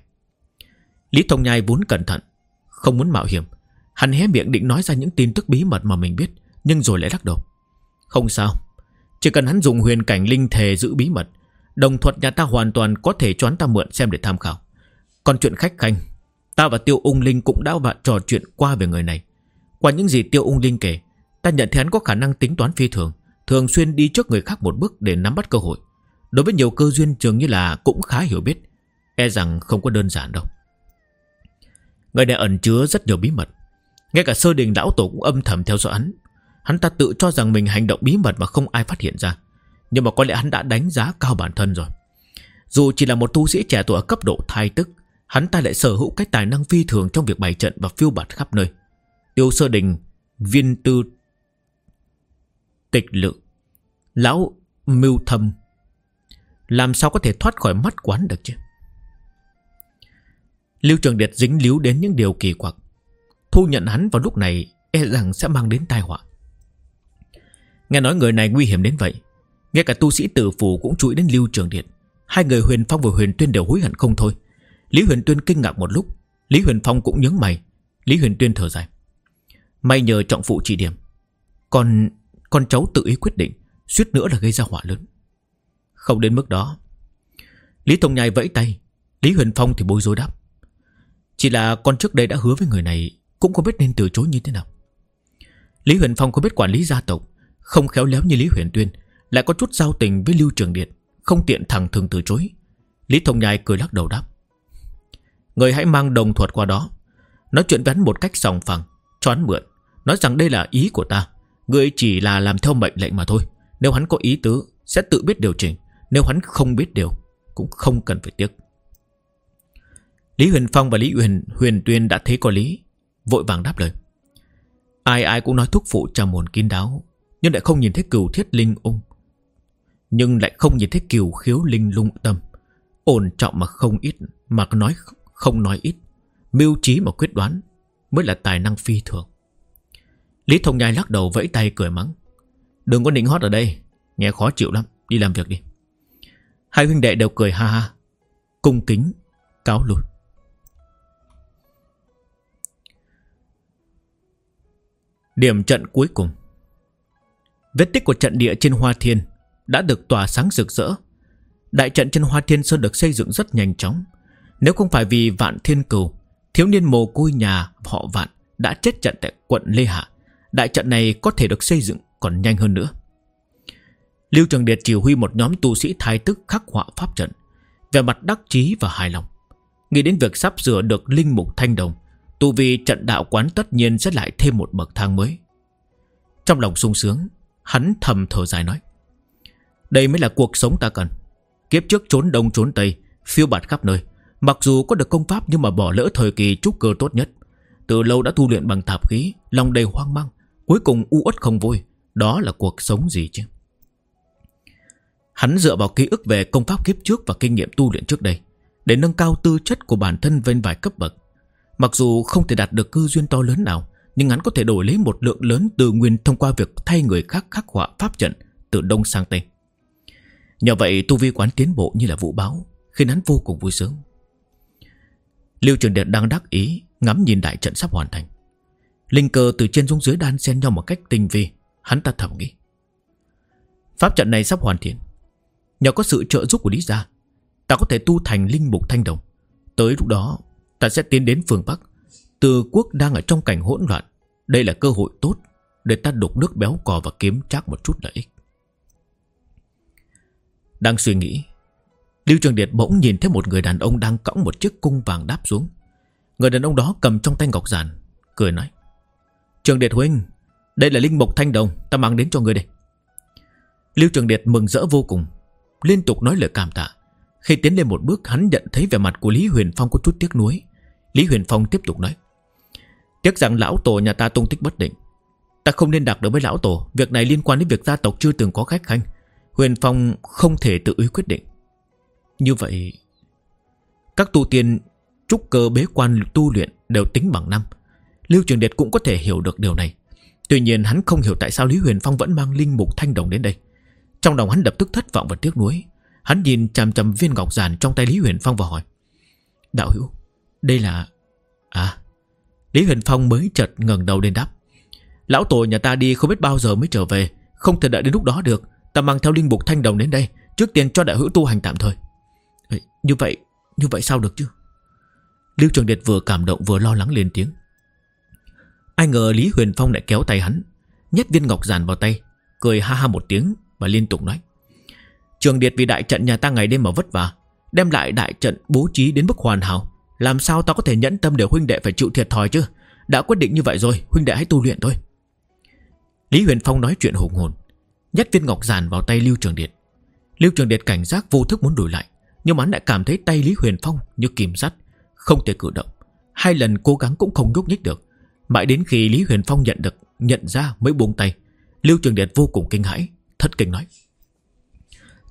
Speaker 1: Lý Thông Nhai vốn cẩn thận, Không muốn mạo hiểm Hắn hé miệng định nói ra những tin tức bí mật mà mình biết, Nhưng rồi lại lắc đầu. Không sao. Chỉ cần hắn dùng huyền cảnh linh thề giữ bí mật, Đồng thuật nhà ta hoàn toàn có thể choán ta mượn xem để tham khảo. Còn chuyện khách khanh, Ta và Tiêu Ung Linh cũng đã và trò chuyện qua về người này. Qua những gì Tiêu Ung Linh kể, Ta nhận thấy hắn có khả năng tính toán phi thường Thường xuyên đi trước người khác một bước để nắm bắt cơ hội. Đối với nhiều cơ duyên dường như là cũng khá hiểu biết E rằng không có đơn giản đâu. Người này ẩn chứa rất nhiều bí mật. Ngay cả sơ đình lão tổ cũng âm thầm theo dõi hắn. Hắn ta tự cho rằng mình hành động bí mật mà không ai phát hiện ra. Nhưng mà có lẽ hắn đã đánh giá cao bản thân rồi. Dù chỉ là một tu sĩ trẻ tuổi ở cấp độ thai tức, Hắn ta lại sở hữu cái tài năng phi thường trong việc bày trận và phiêu bạt khắp nơi. Tiêu sơ đình, Viên tư, Tịch lự, Lão mưu thâm. Làm sao có thể thoát khỏi mắt quán được chứ? Lưu Trường Điệt dính líu đến những điều kỳ quặc. Thu nhận hắn vào lúc này E rằng sẽ mang đến tai họa. Nghe nói người này nguy hiểm đến vậy, Ngay cả tu sĩ tử phủ cũng chú ý đến Lưu Trường điện. Hai người Huyền Phong và Huyền Tuyên đều hối hận không thôi. Lý Huyền Tuyên kinh ngạc một lúc, Lý Huyền Phong cũng nhớ mày. Lý Huyền Tuyên thở dài. May nhờ trọng phụ chỉ điểm, Còn, con cháu tự ý quyết định, Suýt nữa là gây ra họa lớn. Không đến mức đó, Lý Thông Nhai vẫy tay. Lý Huyền Phong thì bối rối đáp. Chỉ là con trước đây đã hứa với người này cũng không biết nên từ chối như thế nào. Lý Huyền Phong không biết quản lý gia tộc, Không khéo léo như Lý Huyền Tuyên, Lại có chút giao tình với Lưu Trường Điện, Không tiện thẳng thường từ chối. Lý Thông Nhai cười lắc đầu đáp. Người hãy mang đồng thuật qua đó. Nói chuyện với hắn một cách sòng phẳng, Choán mượn, Nói rằng đây là ý của ta. Người chỉ là làm theo mệnh lệnh mà thôi. Nếu hắn có ý tứ, Sẽ tự biết điều chỉnh. Nếu hắn không biết điều, Cũng không cần phải tiếc. Lý Huyền Phong và Lý Huyền Huyền Tuyên đã thấy có lý. Vội vàng đáp lời. Ai ai cũng nói thúc phụ trà mồn kín đáo, Nhưng lại không nhìn thấy cửu thiết linh ung. Nhưng lại không nhìn thấy cửu khiếu linh lung tâm. Ổn trọng mà không ít, Mà nói không nói ít. Mưu trí mà quyết đoán, Mới là tài năng phi thường. Lý Thông Nhai lắc đầu vẫy tay cười mắng. Đừng có nịnh hót ở đây, Nghe khó chịu lắm, Đi làm việc đi. Hai huynh đệ đều cười ha ha, Cung kính, Cáo lui. Điểm trận cuối cùng. Vết tích của trận địa trên Hoa Thiên Đã được tỏa sáng rực rỡ. Đại trận trên Hoa Thiên Sơn được xây dựng rất nhanh chóng. Nếu không phải vì vạn thiên cừu Thiếu niên mồ côi nhà họ vạn Đã chết trận tại quận Lê Hạ, Đại trận này có thể được xây dựng còn nhanh hơn nữa. Lưu Trường Điệt chỉ huy một nhóm tu sĩ thái tức khắc họa pháp trận Về mặt đắc chí và hài lòng, Nghĩ đến việc sắp sửa được linh mục thanh đồng. Tu vi trận đạo quán tất nhiên sẽ lại thêm một bậc thang mới. Trong lòng sung sướng, Hắn thầm thở dài nói, Đây mới là cuộc sống ta cần. Kiếp trước trốn đông trốn tây, Phiêu bạt khắp nơi. Mặc dù có được công pháp nhưng mà bỏ lỡ thời kỳ trúc cơ tốt nhất. Từ lâu đã tu luyện bằng tạp khí, Lòng đầy hoang mang, Cuối cùng u uất không vui. Đó là cuộc sống gì chứ? Hắn dựa vào ký ức về công pháp kiếp trước Và kinh nghiệm tu luyện trước đây, Để nâng cao tư chất của bản thân lên vài cấp bậc. Mặc dù không thể đạt được cư duyên to lớn nào, Nhưng hắn có thể đổi lấy một lượng lớn từ nguyên Thông qua việc thay người khác khắc họa pháp trận Từ đông sang tây. Nhờ vậy, tu vi quán tiến bộ như là vũ báo Khiến hắn vô cùng vui sướng. Lưu Trường Điện đang đắc ý Ngắm nhìn đại trận sắp hoàn thành. Linh cơ từ trên xuống dưới đan xen nhau một cách tinh vi, Hắn ta thầm nghĩ. Pháp trận này sắp hoàn thiện. Nhờ có sự trợ giúp của Lý Gia, Ta có thể tu thành linh mục thanh đồng. Tới lúc đó Ta sẽ tiến đến phương Bắc. Từ quốc đang ở trong cảnh hỗn loạn, Đây là cơ hội tốt Để ta đục nước béo cò và kiếm chắc một chút lợi ích. Đang suy nghĩ, Lưu Trường Điệt bỗng nhìn thấy một người đàn ông Đang cõng một chiếc cung vàng đáp xuống. Người đàn ông đó cầm trong tay ngọc giản, Cười nói, Trường Điệt huynh, Đây là linh mục thanh đồng, Ta mang đến cho người đây. Lưu Trường Điệt mừng rỡ vô cùng, Liên tục nói lời cảm tạ. Khi tiến lên một bước, hắn nhận thấy vẻ mặt của Lý Huyền Phong có chút tiếc nuối. Lý Huyền Phong tiếp tục nói. Tiếc rằng lão tổ nhà ta tung tích bất định. Ta không nên đặt được với lão tổ. Việc này liên quan đến việc gia tộc chưa từng có khách khanh. Huyền Phong không thể tự ý quyết định. Như vậy, Các tu tiên, Trúc cơ bế quan tu luyện đều tính bằng năm. Lưu Trường Điệt cũng có thể hiểu được điều này. Tuy nhiên, hắn không hiểu tại sao Lý Huyền Phong vẫn mang linh mục thanh đồng đến đây. Trong lòng hắn lập tức thất vọng và tiếc nuối. Hắn nhìn chằm chằm viên ngọc giản trong tay Lý Huyền Phong và hỏi, Đạo hữu đây là... À Lý Huyền Phong mới chợt ngẩng đầu lên đáp. Lão tổ nhà ta đi không biết bao giờ mới trở về Không thể đợi đến lúc đó được. Ta mang theo linh mục thanh đồng đến đây Trước tiên cho đại hữu tu hành tạm thời. Như vậy, như vậy sao được chứ? Lưu Trường Điệt vừa cảm động vừa lo lắng lên tiếng. Ai ngờ Lý Huyền Phong lại kéo tay hắn Nhét viên ngọc giàn vào tay Cười ha ha một tiếng và liên tục nói. Trường Điệt vì đại trận nhà ta ngày đêm mà vất vả Đem lại đại trận bố trí đến mức hoàn hảo. Làm sao ta có thể nhẫn tâm để huynh đệ phải chịu thiệt thòi chứ? Đã quyết định như vậy rồi, Huynh đệ hãy tu luyện thôi. Lý Huyền Phong nói chuyện hùng hồn, Nhét viên ngọc giàn vào tay Lưu Trường Điệt. Lưu Trường Điệt cảnh giác vô thức muốn đổi lại, Nhưng hắn lại cảm thấy tay Lý Huyền Phong như kìm sắt, Không thể cử động. Hai lần cố gắng cũng không nhúc nhích được. Mãi đến khi Lý Huyền Phong nhận được, Nhận ra mới buông tay, Lưu Trường Điệt vô cùng kinh hãi, Thất kinh nói,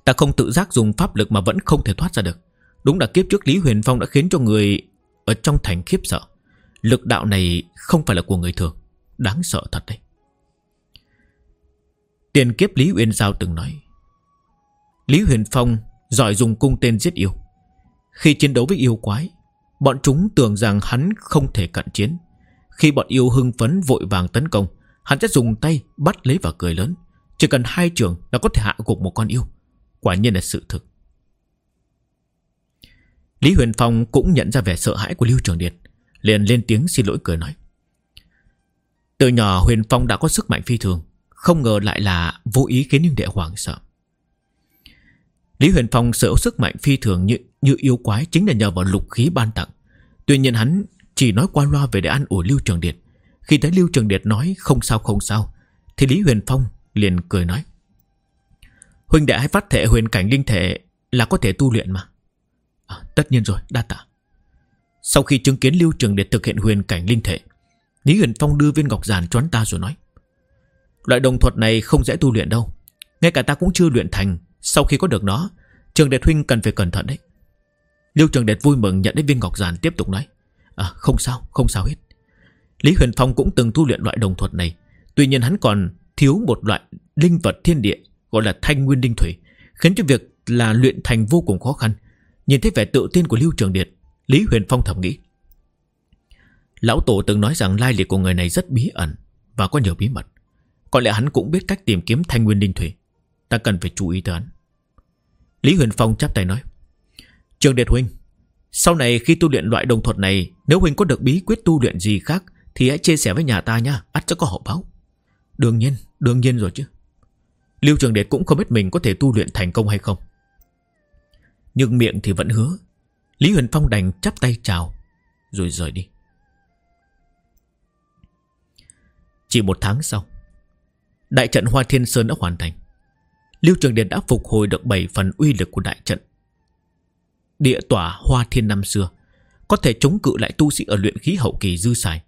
Speaker 1: Ta không tự giác dùng pháp lực mà vẫn không thể thoát ra được. Đúng là kiếp trước Lý Huyền Phong đã khiến cho người Ở trong thành khiếp sợ. Lực đạo này không phải là của người thường. Đáng sợ thật đấy. Tiền kiếp Lý Uyên Giao từng nói, Lý Huyền Phong giỏi dùng cung tên giết yêu. Khi chiến đấu với yêu quái, Bọn chúng tưởng rằng hắn không thể cận chiến. Khi bọn yêu hưng phấn vội vàng tấn công, Hắn sẽ dùng tay bắt lấy và cười lớn. Chỉ cần hai trường là có thể hạ gục một con yêu. Quả nhiên là sự thực. Lý Huyền Phong cũng nhận ra vẻ sợ hãi của Lưu Trường Điệt Liền lên tiếng xin lỗi cười nói. Từ nhỏ Huyền Phong đã có sức mạnh phi thường Không ngờ lại là vô ý khiến những đệ hoàng sợ. Lý Huyền Phong sở sức mạnh phi thường như, như yêu quái Chính là nhờ vào lục khí ban tặng. Tuy nhiên hắn chỉ nói qua loa về để ăn ủi Lưu Trường Điệt Khi thấy Lưu Trường Điệt nói không sao không sao Thì Lý Huyền Phong liền cười nói. Huynh đệ hay phát thể huyền cảnh linh thể Là có thể tu luyện mà à, Tất nhiên rồi, đa tạ. Sau khi chứng kiến Lưu Trường để thực hiện huyền cảnh linh thể Lý Huyền Phong đưa viên ngọc giản cho hắn ta rồi nói Loại đồng thuật này không dễ tu luyện đâu. Ngay cả ta cũng chưa luyện thành Sau khi có được nó Trường đệ Huynh cần phải cẩn thận đấy. Lưu Trường đệ vui mừng nhận đến viên ngọc giản tiếp tục nói À không sao, không sao hết. Lý Huyền Phong cũng từng tu luyện loại đồng thuật này Tuy nhiên hắn còn thiếu một loại linh vật thiên địa Gọi là thanh nguyên linh thủy Khiến cho việc là luyện thành vô cùng khó khăn. Nhìn thấy vẻ tự tin của Lưu Trường Điệt Lý Huyền Phong thầm nghĩ. Lão Tổ từng nói rằng lai lịch của người này rất bí ẩn Và có nhiều bí mật. Có lẽ hắn cũng biết cách tìm kiếm thanh nguyên linh thủy Ta cần phải chú ý tới hắn. Lý Huyền Phong chắp tay nói. Trường Điệt Huynh Sau này khi tu luyện loại đồng thuật này Nếu Huynh có được bí quyết tu luyện gì khác Thì hãy chia sẻ với nhà ta nha ắt sẽ có hậu báo. Đương nhiên, đương nhiên rồi chứ. Lưu Trường Điệt cũng không biết mình có thể tu luyện thành công hay không. Nhưng miệng thì vẫn hứa. Lý Huyền Phong đành chắp tay chào, Rồi rời đi. Chỉ một tháng sau, Đại trận Hoa Thiên Sơn đã hoàn thành. Lưu Trường Điền đã phục hồi được 7 phần uy lực của đại trận. Địa tỏa Hoa Thiên năm xưa Có thể chống cự lại tu sĩ ở luyện khí hậu kỳ dư xài.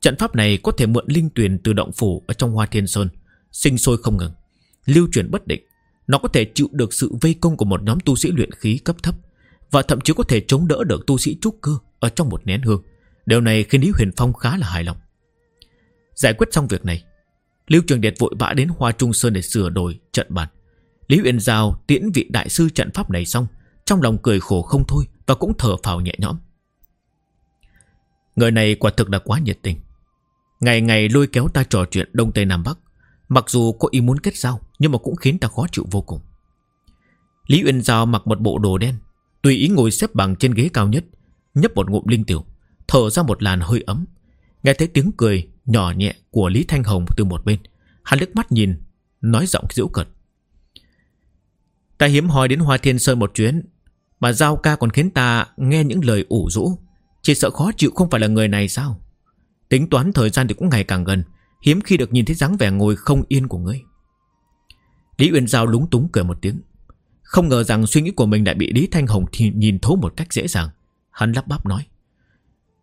Speaker 1: Trận pháp này có thể mượn linh tuyền từ động phủ ở trong Hoa Thiên Sơn, Sinh sôi không ngừng, lưu truyền bất định. Nó có thể chịu được sự vây công của một nhóm tu sĩ luyện khí cấp thấp và thậm chí có thể chống đỡ được tu sĩ trúc cơ ở trong một nén hương. Điều này khiến Lý Huyền Phong khá là hài lòng. Giải quyết xong việc này, Lưu Trường Điệt vội vã đến Hoa Trung Sơn để sửa đổi trận bản. Lý Huyền Giao tiễn vị đại sư trận pháp này xong, trong lòng cười khổ không thôi và cũng thở phào nhẹ nhõm. Người này quả thực là quá nhiệt tình. Ngày ngày lôi kéo ta trò chuyện Đông Tây Nam Bắc Mặc dù có ý muốn kết giao nhưng mà cũng khiến ta khó chịu vô cùng. Lý Uyên Giao mặc một bộ đồ đen, Tùy ý ngồi xếp bằng trên ghế cao nhất, Nhấp một ngụm linh tiểu, Thở ra một làn hơi ấm. Nghe thấy tiếng cười nhỏ nhẹ của Lý Thanh Hồng từ một bên, Hắn lướt mắt nhìn, Nói giọng giễu cợt. Ta hiếm hoi đến Hoa Thiên Sơn một chuyến, Mà Giao ca còn khiến ta nghe những lời ủ rũ. Chỉ sợ khó chịu không phải là người này sao? Tính toán thời gian thì cũng ngày càng gần, Hiếm khi được nhìn thấy dáng vẻ ngồi không yên của ngươi. Lý Uyên Giao lúng túng cười một tiếng. Không ngờ rằng suy nghĩ của mình lại bị Lý Thanh Hồng thì nhìn thấu một cách dễ dàng. Hắn lắp bắp nói.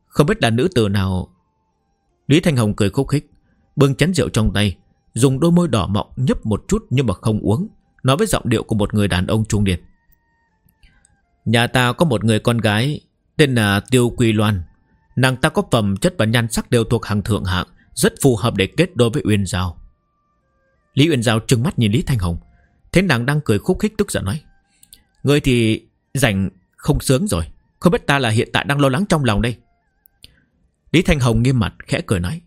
Speaker 1: Không biết là nữ tử nào. Lý Thanh Hồng cười khúc khích, Bưng chén rượu trong tay, Dùng đôi môi đỏ mọng nhấp một chút nhưng mà không uống, Nói với giọng điệu của một người đàn ông trung niên. Nhà ta có một người con gái, Tên là Tiêu Quỳ Loan. Nàng ta có phẩm chất và nhan sắc đều thuộc hàng thượng hạng, rất phù hợp để kết đôi với Uyên Giao. Lý Uyên Giao trừng mắt nhìn Lý Thanh Hồng. Thế nàng đang cười khúc khích tức giận nói Người thì rảnh không sướng rồi. Không biết ta là hiện tại đang lo lắng trong lòng đây. Lý Thanh Hồng nghiêm mặt khẽ cười nói,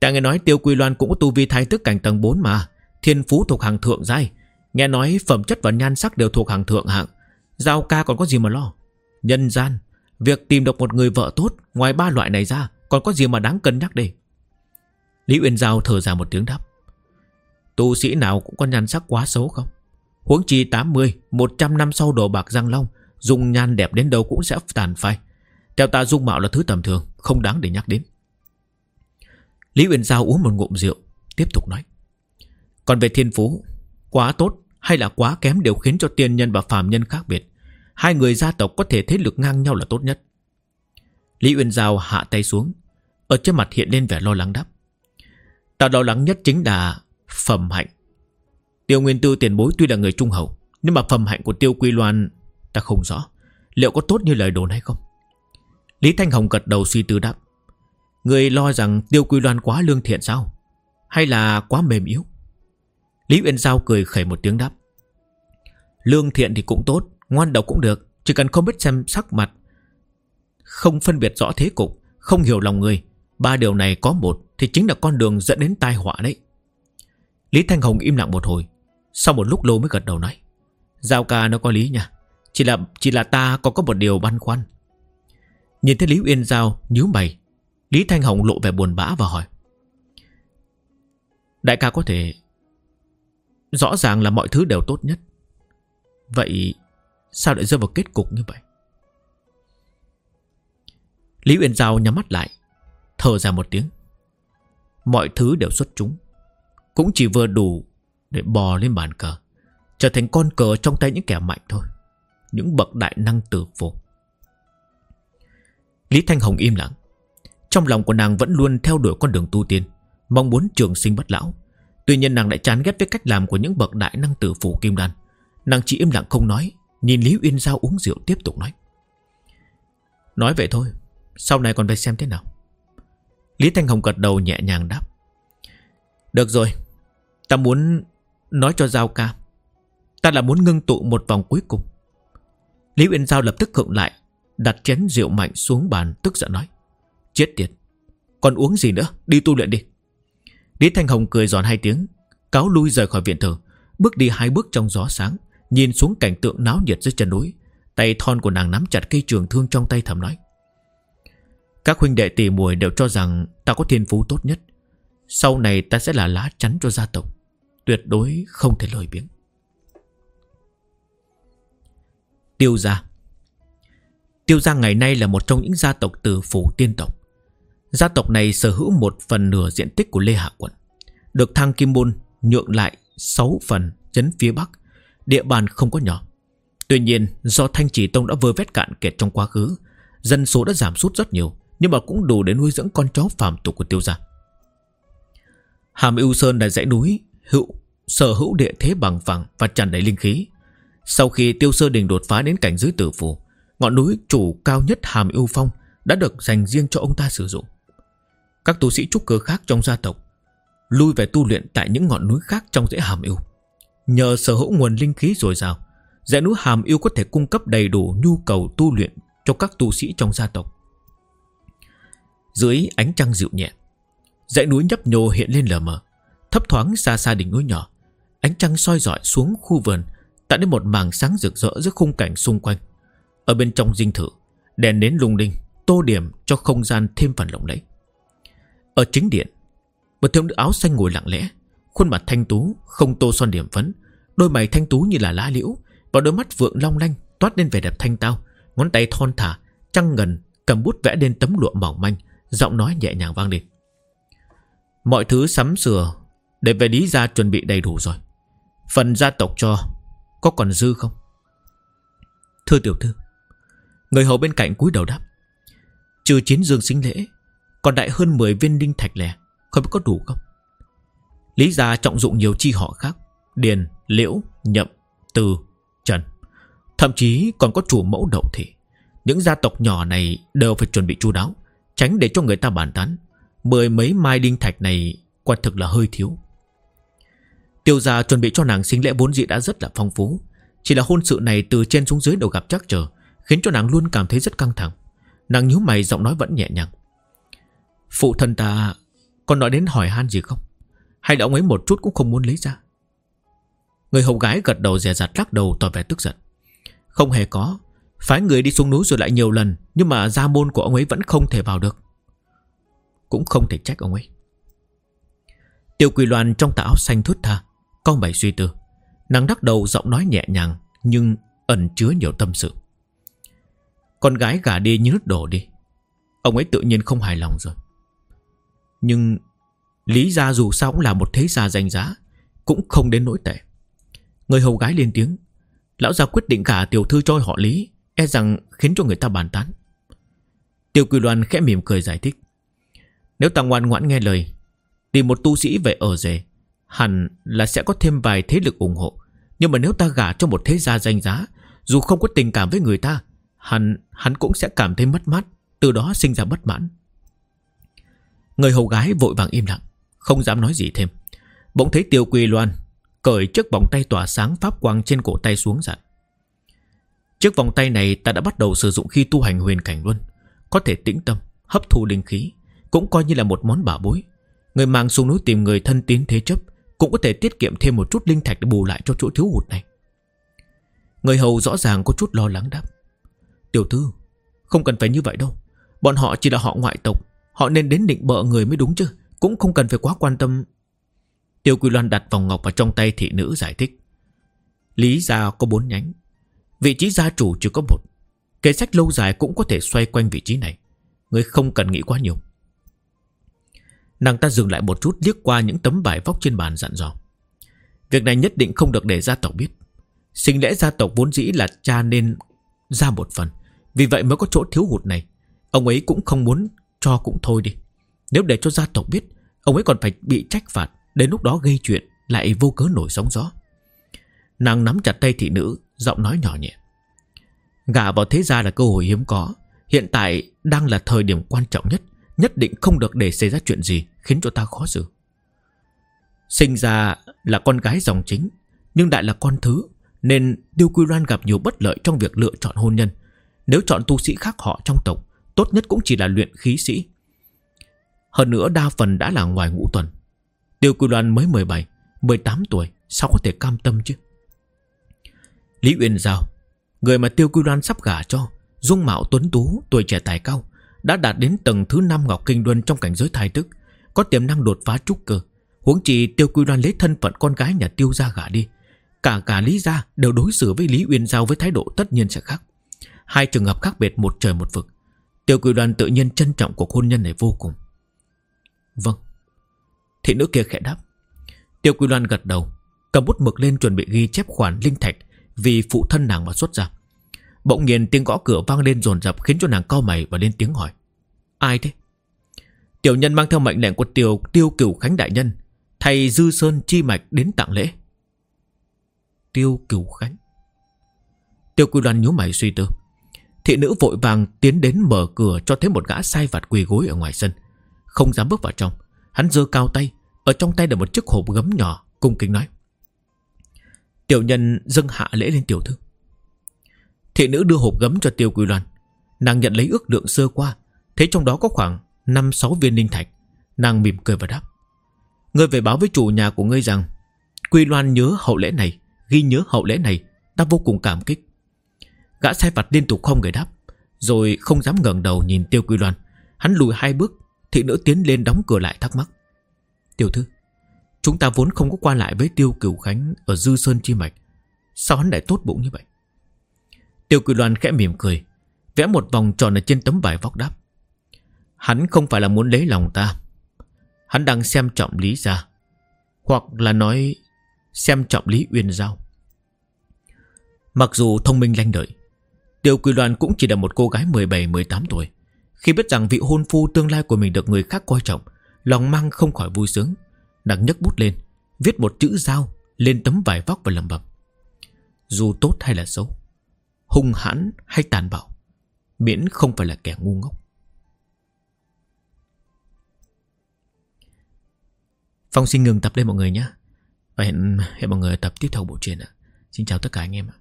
Speaker 1: Ta nghe nói Tiêu Quy Loan cũng có tu vi thái tức cảnh tầng 4 mà, Thiên phú thuộc hàng thượng giai. Nghe nói phẩm chất và nhan sắc đều thuộc hàng thượng hạng. Giao ca còn có gì mà lo? Nhân gian, Việc tìm được một người vợ tốt Ngoài ba loại này ra Còn có gì mà đáng cân nhắc đây? Lý Uyên Giao thở ra một tiếng đáp Tu sĩ nào cũng có nhan sắc quá xấu không? Huống chi 80 100 năm sau đồ bạc răng long Dùng nhan đẹp đến đâu cũng sẽ tàn phai. Theo ta dung mạo là thứ tầm thường, Không đáng để nhắc đến. Lý Uyên Giao uống một ngụm rượu, Tiếp tục nói. Còn về thiên phú, Quá tốt hay là quá kém đều khiến cho tiên nhân và phàm nhân khác biệt. Hai người gia tộc có thể thế lực ngang nhau là tốt nhất. Lý Uyên Giao hạ tay xuống, Ở trên mặt hiện lên vẻ lo lắng đáp. Ta lo lắng nhất chính là Phẩm hạnh. Tiêu Nguyên Tư tiền bối tuy là người trung hậu, Nhưng mà phẩm hạnh của Tiêu Quy Loan, Ta không rõ, Liệu có tốt như lời đồn hay không? Lý Thanh Hồng gật đầu suy tư đáp, Người lo rằng Tiêu Quy Loan quá lương thiện sao? Hay là quá mềm yếu? Lý Uyên Giao cười khẩy một tiếng đáp, Lương thiện thì cũng tốt, Ngoan độc cũng được, Chỉ cần không biết xem sắc mặt, Không phân biệt rõ thế cục, Không hiểu lòng người, Ba điều này có một Thì chính là con đường dẫn đến tai họa đấy. Lý Thanh Hồng im lặng một hồi, Sau một lúc lâu mới gật đầu nói, Giao ca nó có lý nha, Chỉ là chỉ là ta còn có một điều băn khoăn. Nhìn thấy Lý Uyên Giao nhíu mày, Lý Thanh Hồng lộ vẻ buồn bã và hỏi, Đại ca có thể, Rõ ràng là mọi thứ đều tốt nhất. Vậy Sao lại rơi vào kết cục như vậy? Lý Uyên Giao nhắm mắt lại, Thở ra một tiếng, Mọi thứ đều xuất chúng. Cũng chỉ vừa đủ Để bò lên bàn cờ, Trở thành con cờ trong tay những kẻ mạnh thôi, Những bậc đại năng tử vô Lý Thanh Hồng im lặng. Trong lòng của nàng vẫn luôn theo đuổi con đường tu tiên, Mong muốn trường sinh bất lão. Tuy nhiên nàng lại chán ghét với cách làm của những bậc đại năng tử phủ kim đan. Nàng chỉ im lặng không nói, Nhìn Lý Uyên Giao uống rượu tiếp tục nói. Nói vậy thôi, Sau này còn phải xem thế nào? Lý Thanh Hồng gật đầu nhẹ nhàng đáp. Được rồi Ta muốn nói cho Giao ca. Ta là muốn ngưng tụ một vòng cuối cùng. Lý Uyên Giao lập tức khựng lại, Đặt chén rượu mạnh xuống bàn, tức giận nói, Chết tiệt, Còn uống gì nữa? Đi tu luyện đi. Lý Thanh Hồng cười giòn hai tiếng, Cáo lui rời khỏi viện thờ, Bước đi hai bước trong gió sáng, Nhìn xuống cảnh tượng náo nhiệt dưới chân núi, Tay thon của nàng nắm chặt cây trường thương trong tay thầm nói, Các huynh đệ tỷ muội đều cho rằng Ta có thiên phú tốt nhất, Sau này ta sẽ là lá chắn cho gia tộc. Tuyệt đối không thể lời biếng. Tiêu gia. Tiêu gia ngày nay là một trong những gia tộc từ phủ tiên tộc. Gia tộc này sở hữu một phần nửa diện tích của Lê Hạ quận, Được thang Kim Môn nhượng lại 6 phần chấn phía Bắc, Địa bàn không có nhỏ. Tuy nhiên, do Thanh trì Tông đã vơ vét cạn kiệt trong quá khứ, Dân số đã giảm sút rất nhiều, Nhưng mà cũng đủ để nuôi dưỡng con chó phàm tục của tiêu gia. Hàm ưu Sơn là dãy núi Hữu sở hữu địa thế bằng phẳng Và tràn đầy linh khí. Sau khi tiêu sơ đình đột phá đến cảnh giới tử phủ Ngọn núi chủ cao nhất Hàm ưu Phong Đã được dành riêng cho ông ta sử dụng. Các tu sĩ trúc cơ khác trong gia tộc Lui về tu luyện tại những ngọn núi khác trong dãy Hàm ưu Nhờ sở hữu nguồn linh khí dồi dào Dãy núi Hàm Yêu có thể cung cấp đầy đủ nhu cầu tu luyện cho các tu sĩ trong gia tộc. Dưới ánh trăng dịu nhẹ, dãy núi nhấp nhô hiện lên lờ mờ, thấp thoáng xa xa đỉnh núi nhỏ. Ánh trăng soi rọi xuống khu vườn, tạo nên một màng sáng rực rỡ giữa khung cảnh xung quanh. Ở bên trong dinh thự, đèn nến lung linh, tô điểm cho không gian thêm phần lộng lẫy. Ở chính điện, một thiếu nữ áo xanh ngồi lặng lẽ, Khuôn mặt thanh tú Không tô son điểm phấn Đôi mày thanh tú như là lá liễu Và đôi mắt vượng long lanh Toát lên vẻ đẹp thanh tao Ngón tay thon thả Trăng ngần Cầm bút vẽ lên tấm lụa mỏng manh Giọng nói nhẹ nhàng vang lên Mọi thứ sắm sửa để về lý gia chuẩn bị đầy đủ rồi. Phần gia tộc cho Có còn dư không? Thưa tiểu thư Người hầu bên cạnh cúi đầu đáp. Trừ chiến dương sinh lễ Còn đại hơn 10 viên đinh thạch lẻ Không biết có đủ không? Lý gia trọng dụng nhiều chi họ khác Điền, Liễu, Nhậm, Từ, Trần. Thậm chí còn có chủ mẫu đậu thị. Những gia tộc nhỏ này đều phải chuẩn bị chu đáo Tránh để cho người ta bàn tán. Mười mấy mai đinh thạch này Quả thực là hơi thiếu. Tiêu gia chuẩn bị cho nàng sinh lễ bốn dị đã rất là phong phú. Chỉ là hôn sự này từ trên xuống dưới đều gặp chắc trở, Khiến cho nàng luôn cảm thấy rất căng thẳng. Nàng nhíu mày, giọng nói vẫn nhẹ nhàng. Phụ thân ta Còn nói đến hỏi han gì không? Hay là ông ấy một chút cũng không muốn lấy ra? Người hầu gái gật đầu dè dặt lắc đầu tỏ vẻ tức giận. Không hề có. Phái người đi xuống núi rồi lại nhiều lần, Nhưng mà gia môn của ông ấy vẫn không thể vào được. Cũng không thể trách ông ấy. Tiêu Quỳ Loan trong tà áo xanh thướt tha. Con mày suy tư. Nàng đắc đầu giọng nói nhẹ nhàng, Nhưng ẩn chứa nhiều tâm sự. Con gái gả đi như nước đổ đi. Ông ấy tự nhiên không hài lòng rồi. Nhưng Lý gia dù sao cũng là một thế gia danh giá, Cũng không đến nỗi tệ. Người hầu gái lên tiếng, Lão gia quyết định gả tiểu thư cho họ Lý E rằng khiến cho người ta bàn tán. Tiêu Quỳ Loan khẽ mỉm cười giải thích, Nếu ta ngoan ngoãn nghe lời, Tìm một tu sĩ về ở rể Hẳn là sẽ có thêm vài thế lực ủng hộ. Nhưng mà nếu ta gả cho một thế gia danh giá Dù không có tình cảm với người ta Hẳn hắn cũng sẽ cảm thấy mất mát Từ đó sinh ra bất mãn. Người hầu gái vội vàng im lặng Không dám nói gì thêm. Bỗng thấy tiêu quỳ loan Cởi chiếc vòng tay tỏa sáng pháp quang trên cổ tay xuống dặn. Chiếc vòng tay này ta đã bắt đầu sử dụng khi tu hành huyền cảnh luôn. Có thể tĩnh tâm, hấp thu linh khí Cũng coi như là một món bảo bối. Người mang xuống núi tìm người thân tín thế chấp cũng có thể tiết kiệm thêm một chút linh thạch để bù lại cho chỗ thiếu hụt này. Người hầu rõ ràng có chút lo lắng đáp. Tiểu thư, Không cần phải như vậy đâu. Bọn họ chỉ là họ ngoại tộc, Họ nên đến định bợ người mới đúng chứ, Cũng không cần phải quá quan tâm. Tiêu Quy Loan đặt vòng ngọc vào trong tay thị nữ giải thích. Lý gia có bốn nhánh, Vị trí gia chủ chỉ có một. Kế sách lâu dài cũng có thể xoay quanh vị trí này. Người không cần nghĩ quá nhiều. Nàng ta dừng lại một chút liếc qua những tấm bài vóc trên bàn dặn dò. Việc này nhất định không được để gia tộc biết. Sinh lễ gia tộc vốn dĩ là cha nên ra một phần. Vì vậy mới có chỗ thiếu hụt này. Ông ấy cũng không muốn cho cũng thôi đi. Nếu để cho gia tộc biết, ông ấy còn phải bị trách phạt. Đến lúc đó gây chuyện, lại vô cớ nổi sóng gió. Nàng nắm chặt tay thị nữ, giọng nói nhỏ nhẹ. Gả vào thế gia là cơ hội hiếm có. Hiện tại đang là thời điểm quan trọng nhất. Nhất định không được để xảy ra chuyện gì Khiến cho ta khó xử. Sinh ra là con gái dòng chính Nhưng đại là con thứ Nên Tiêu Quy Loan gặp nhiều bất lợi trong việc lựa chọn hôn nhân. Nếu chọn tu sĩ khác họ trong tộc Tốt nhất cũng chỉ là luyện khí sĩ. Hơn nữa đa phần đã là ngoài ngũ tuần. Tiêu Quy Loan mới 17 18 tuổi Sao có thể cam tâm chứ? Lý Uyên Giao Người mà Tiêu Quy Loan sắp gả cho Dung mạo tuấn tú, tuổi trẻ tài cao đã đạt đến tầng thứ 5 Ngọc Kinh Luân trong cảnh giới thái tức, có tiềm năng đột phá trúc cơ. Huống chi Tiêu Quy Loan lấy thân phận con gái nhà Tiêu gia gả đi, cả cả Lý gia đều đối xử với Lý Uyên Giao với thái độ tất nhiên sẽ khác. Hai trường hợp khác biệt một trời một vực. Tiêu Quy Loan tự nhiên trân trọng cuộc hôn nhân này vô cùng. Vâng. Thị nữ kia khẽ đáp. Tiêu Quy Loan gật đầu, cầm bút mực lên chuẩn bị ghi chép khoản linh thạch vì phụ thân nàng mà xuất ra. Bỗng nhiên tiếng gõ cửa vang lên dồn dập khiến cho nàng cau mày và lên tiếng hỏi. Ai thế? Tiểu nhân mang theo mệnh lệnh của tiểu tiêu cửu khánh đại nhân, thầy Dư Sơn chi mạch đến tặng lễ. Tiêu cửu khánh. Tiêu quy đoan nhíu mày suy tư. Thị nữ vội vàng tiến đến mở cửa cho thấy một gã sai vặt quỳ gối ở ngoài sân. Không dám bước vào trong. Hắn giơ cao tay, ở trong tay là một chiếc hộp gấm nhỏ, cung kính nói. Tiểu nhân dâng hạ lễ lên tiểu thư. Thị nữ đưa hộp gấm cho Tiêu Quy Loan. Nàng nhận lấy ước lượng sơ qua, Thấy trong đó có khoảng 5-6 viên ninh thạch. Nàng mỉm cười và đáp. Ngươi về báo với chủ nhà của ngươi rằng, Quy Loan nhớ hậu lễ này, Ghi nhớ hậu lễ này, Ta vô cùng cảm kích. Gã sai vặt liên tục không người đáp, Rồi không dám ngẩng đầu nhìn Tiêu Quy Loan. Hắn lùi hai bước, Thị nữ tiến lên đóng cửa lại thắc mắc. Tiểu thư, Chúng ta vốn không có qua lại với Tiêu Cửu Khánh Ở Dư Sơn Chi Mạch. Sao hắn lại tốt bụng như vậy? Tiêu Quỳ Loan khẽ mỉm cười, Vẽ một vòng tròn ở trên tấm bài vóc đáp. Hắn không phải là muốn lấy lòng ta. Hắn đang xem trọng Lý Gia, Hoặc là nói Xem trọng Lý Uyên Giao. Mặc dù thông minh lanh đợi Tiêu Quỳ Loan cũng chỉ là một cô gái 17-18 tuổi. Khi biết rằng vị hôn phu tương lai của mình được người khác coi trọng, Lòng mang không khỏi vui sướng Nàng nhấc bút lên, Viết một chữ giao lên tấm vải vóc và lầm bầm Dù tốt hay là xấu hung hãn hay tàn bạo miễn không phải là kẻ ngu ngốc. Phong xin ngừng tập đây mọi người nhé Và hẹn, hẹn mọi người tập tiếp theo bộ truyện ạ. Xin chào tất cả anh em ạ.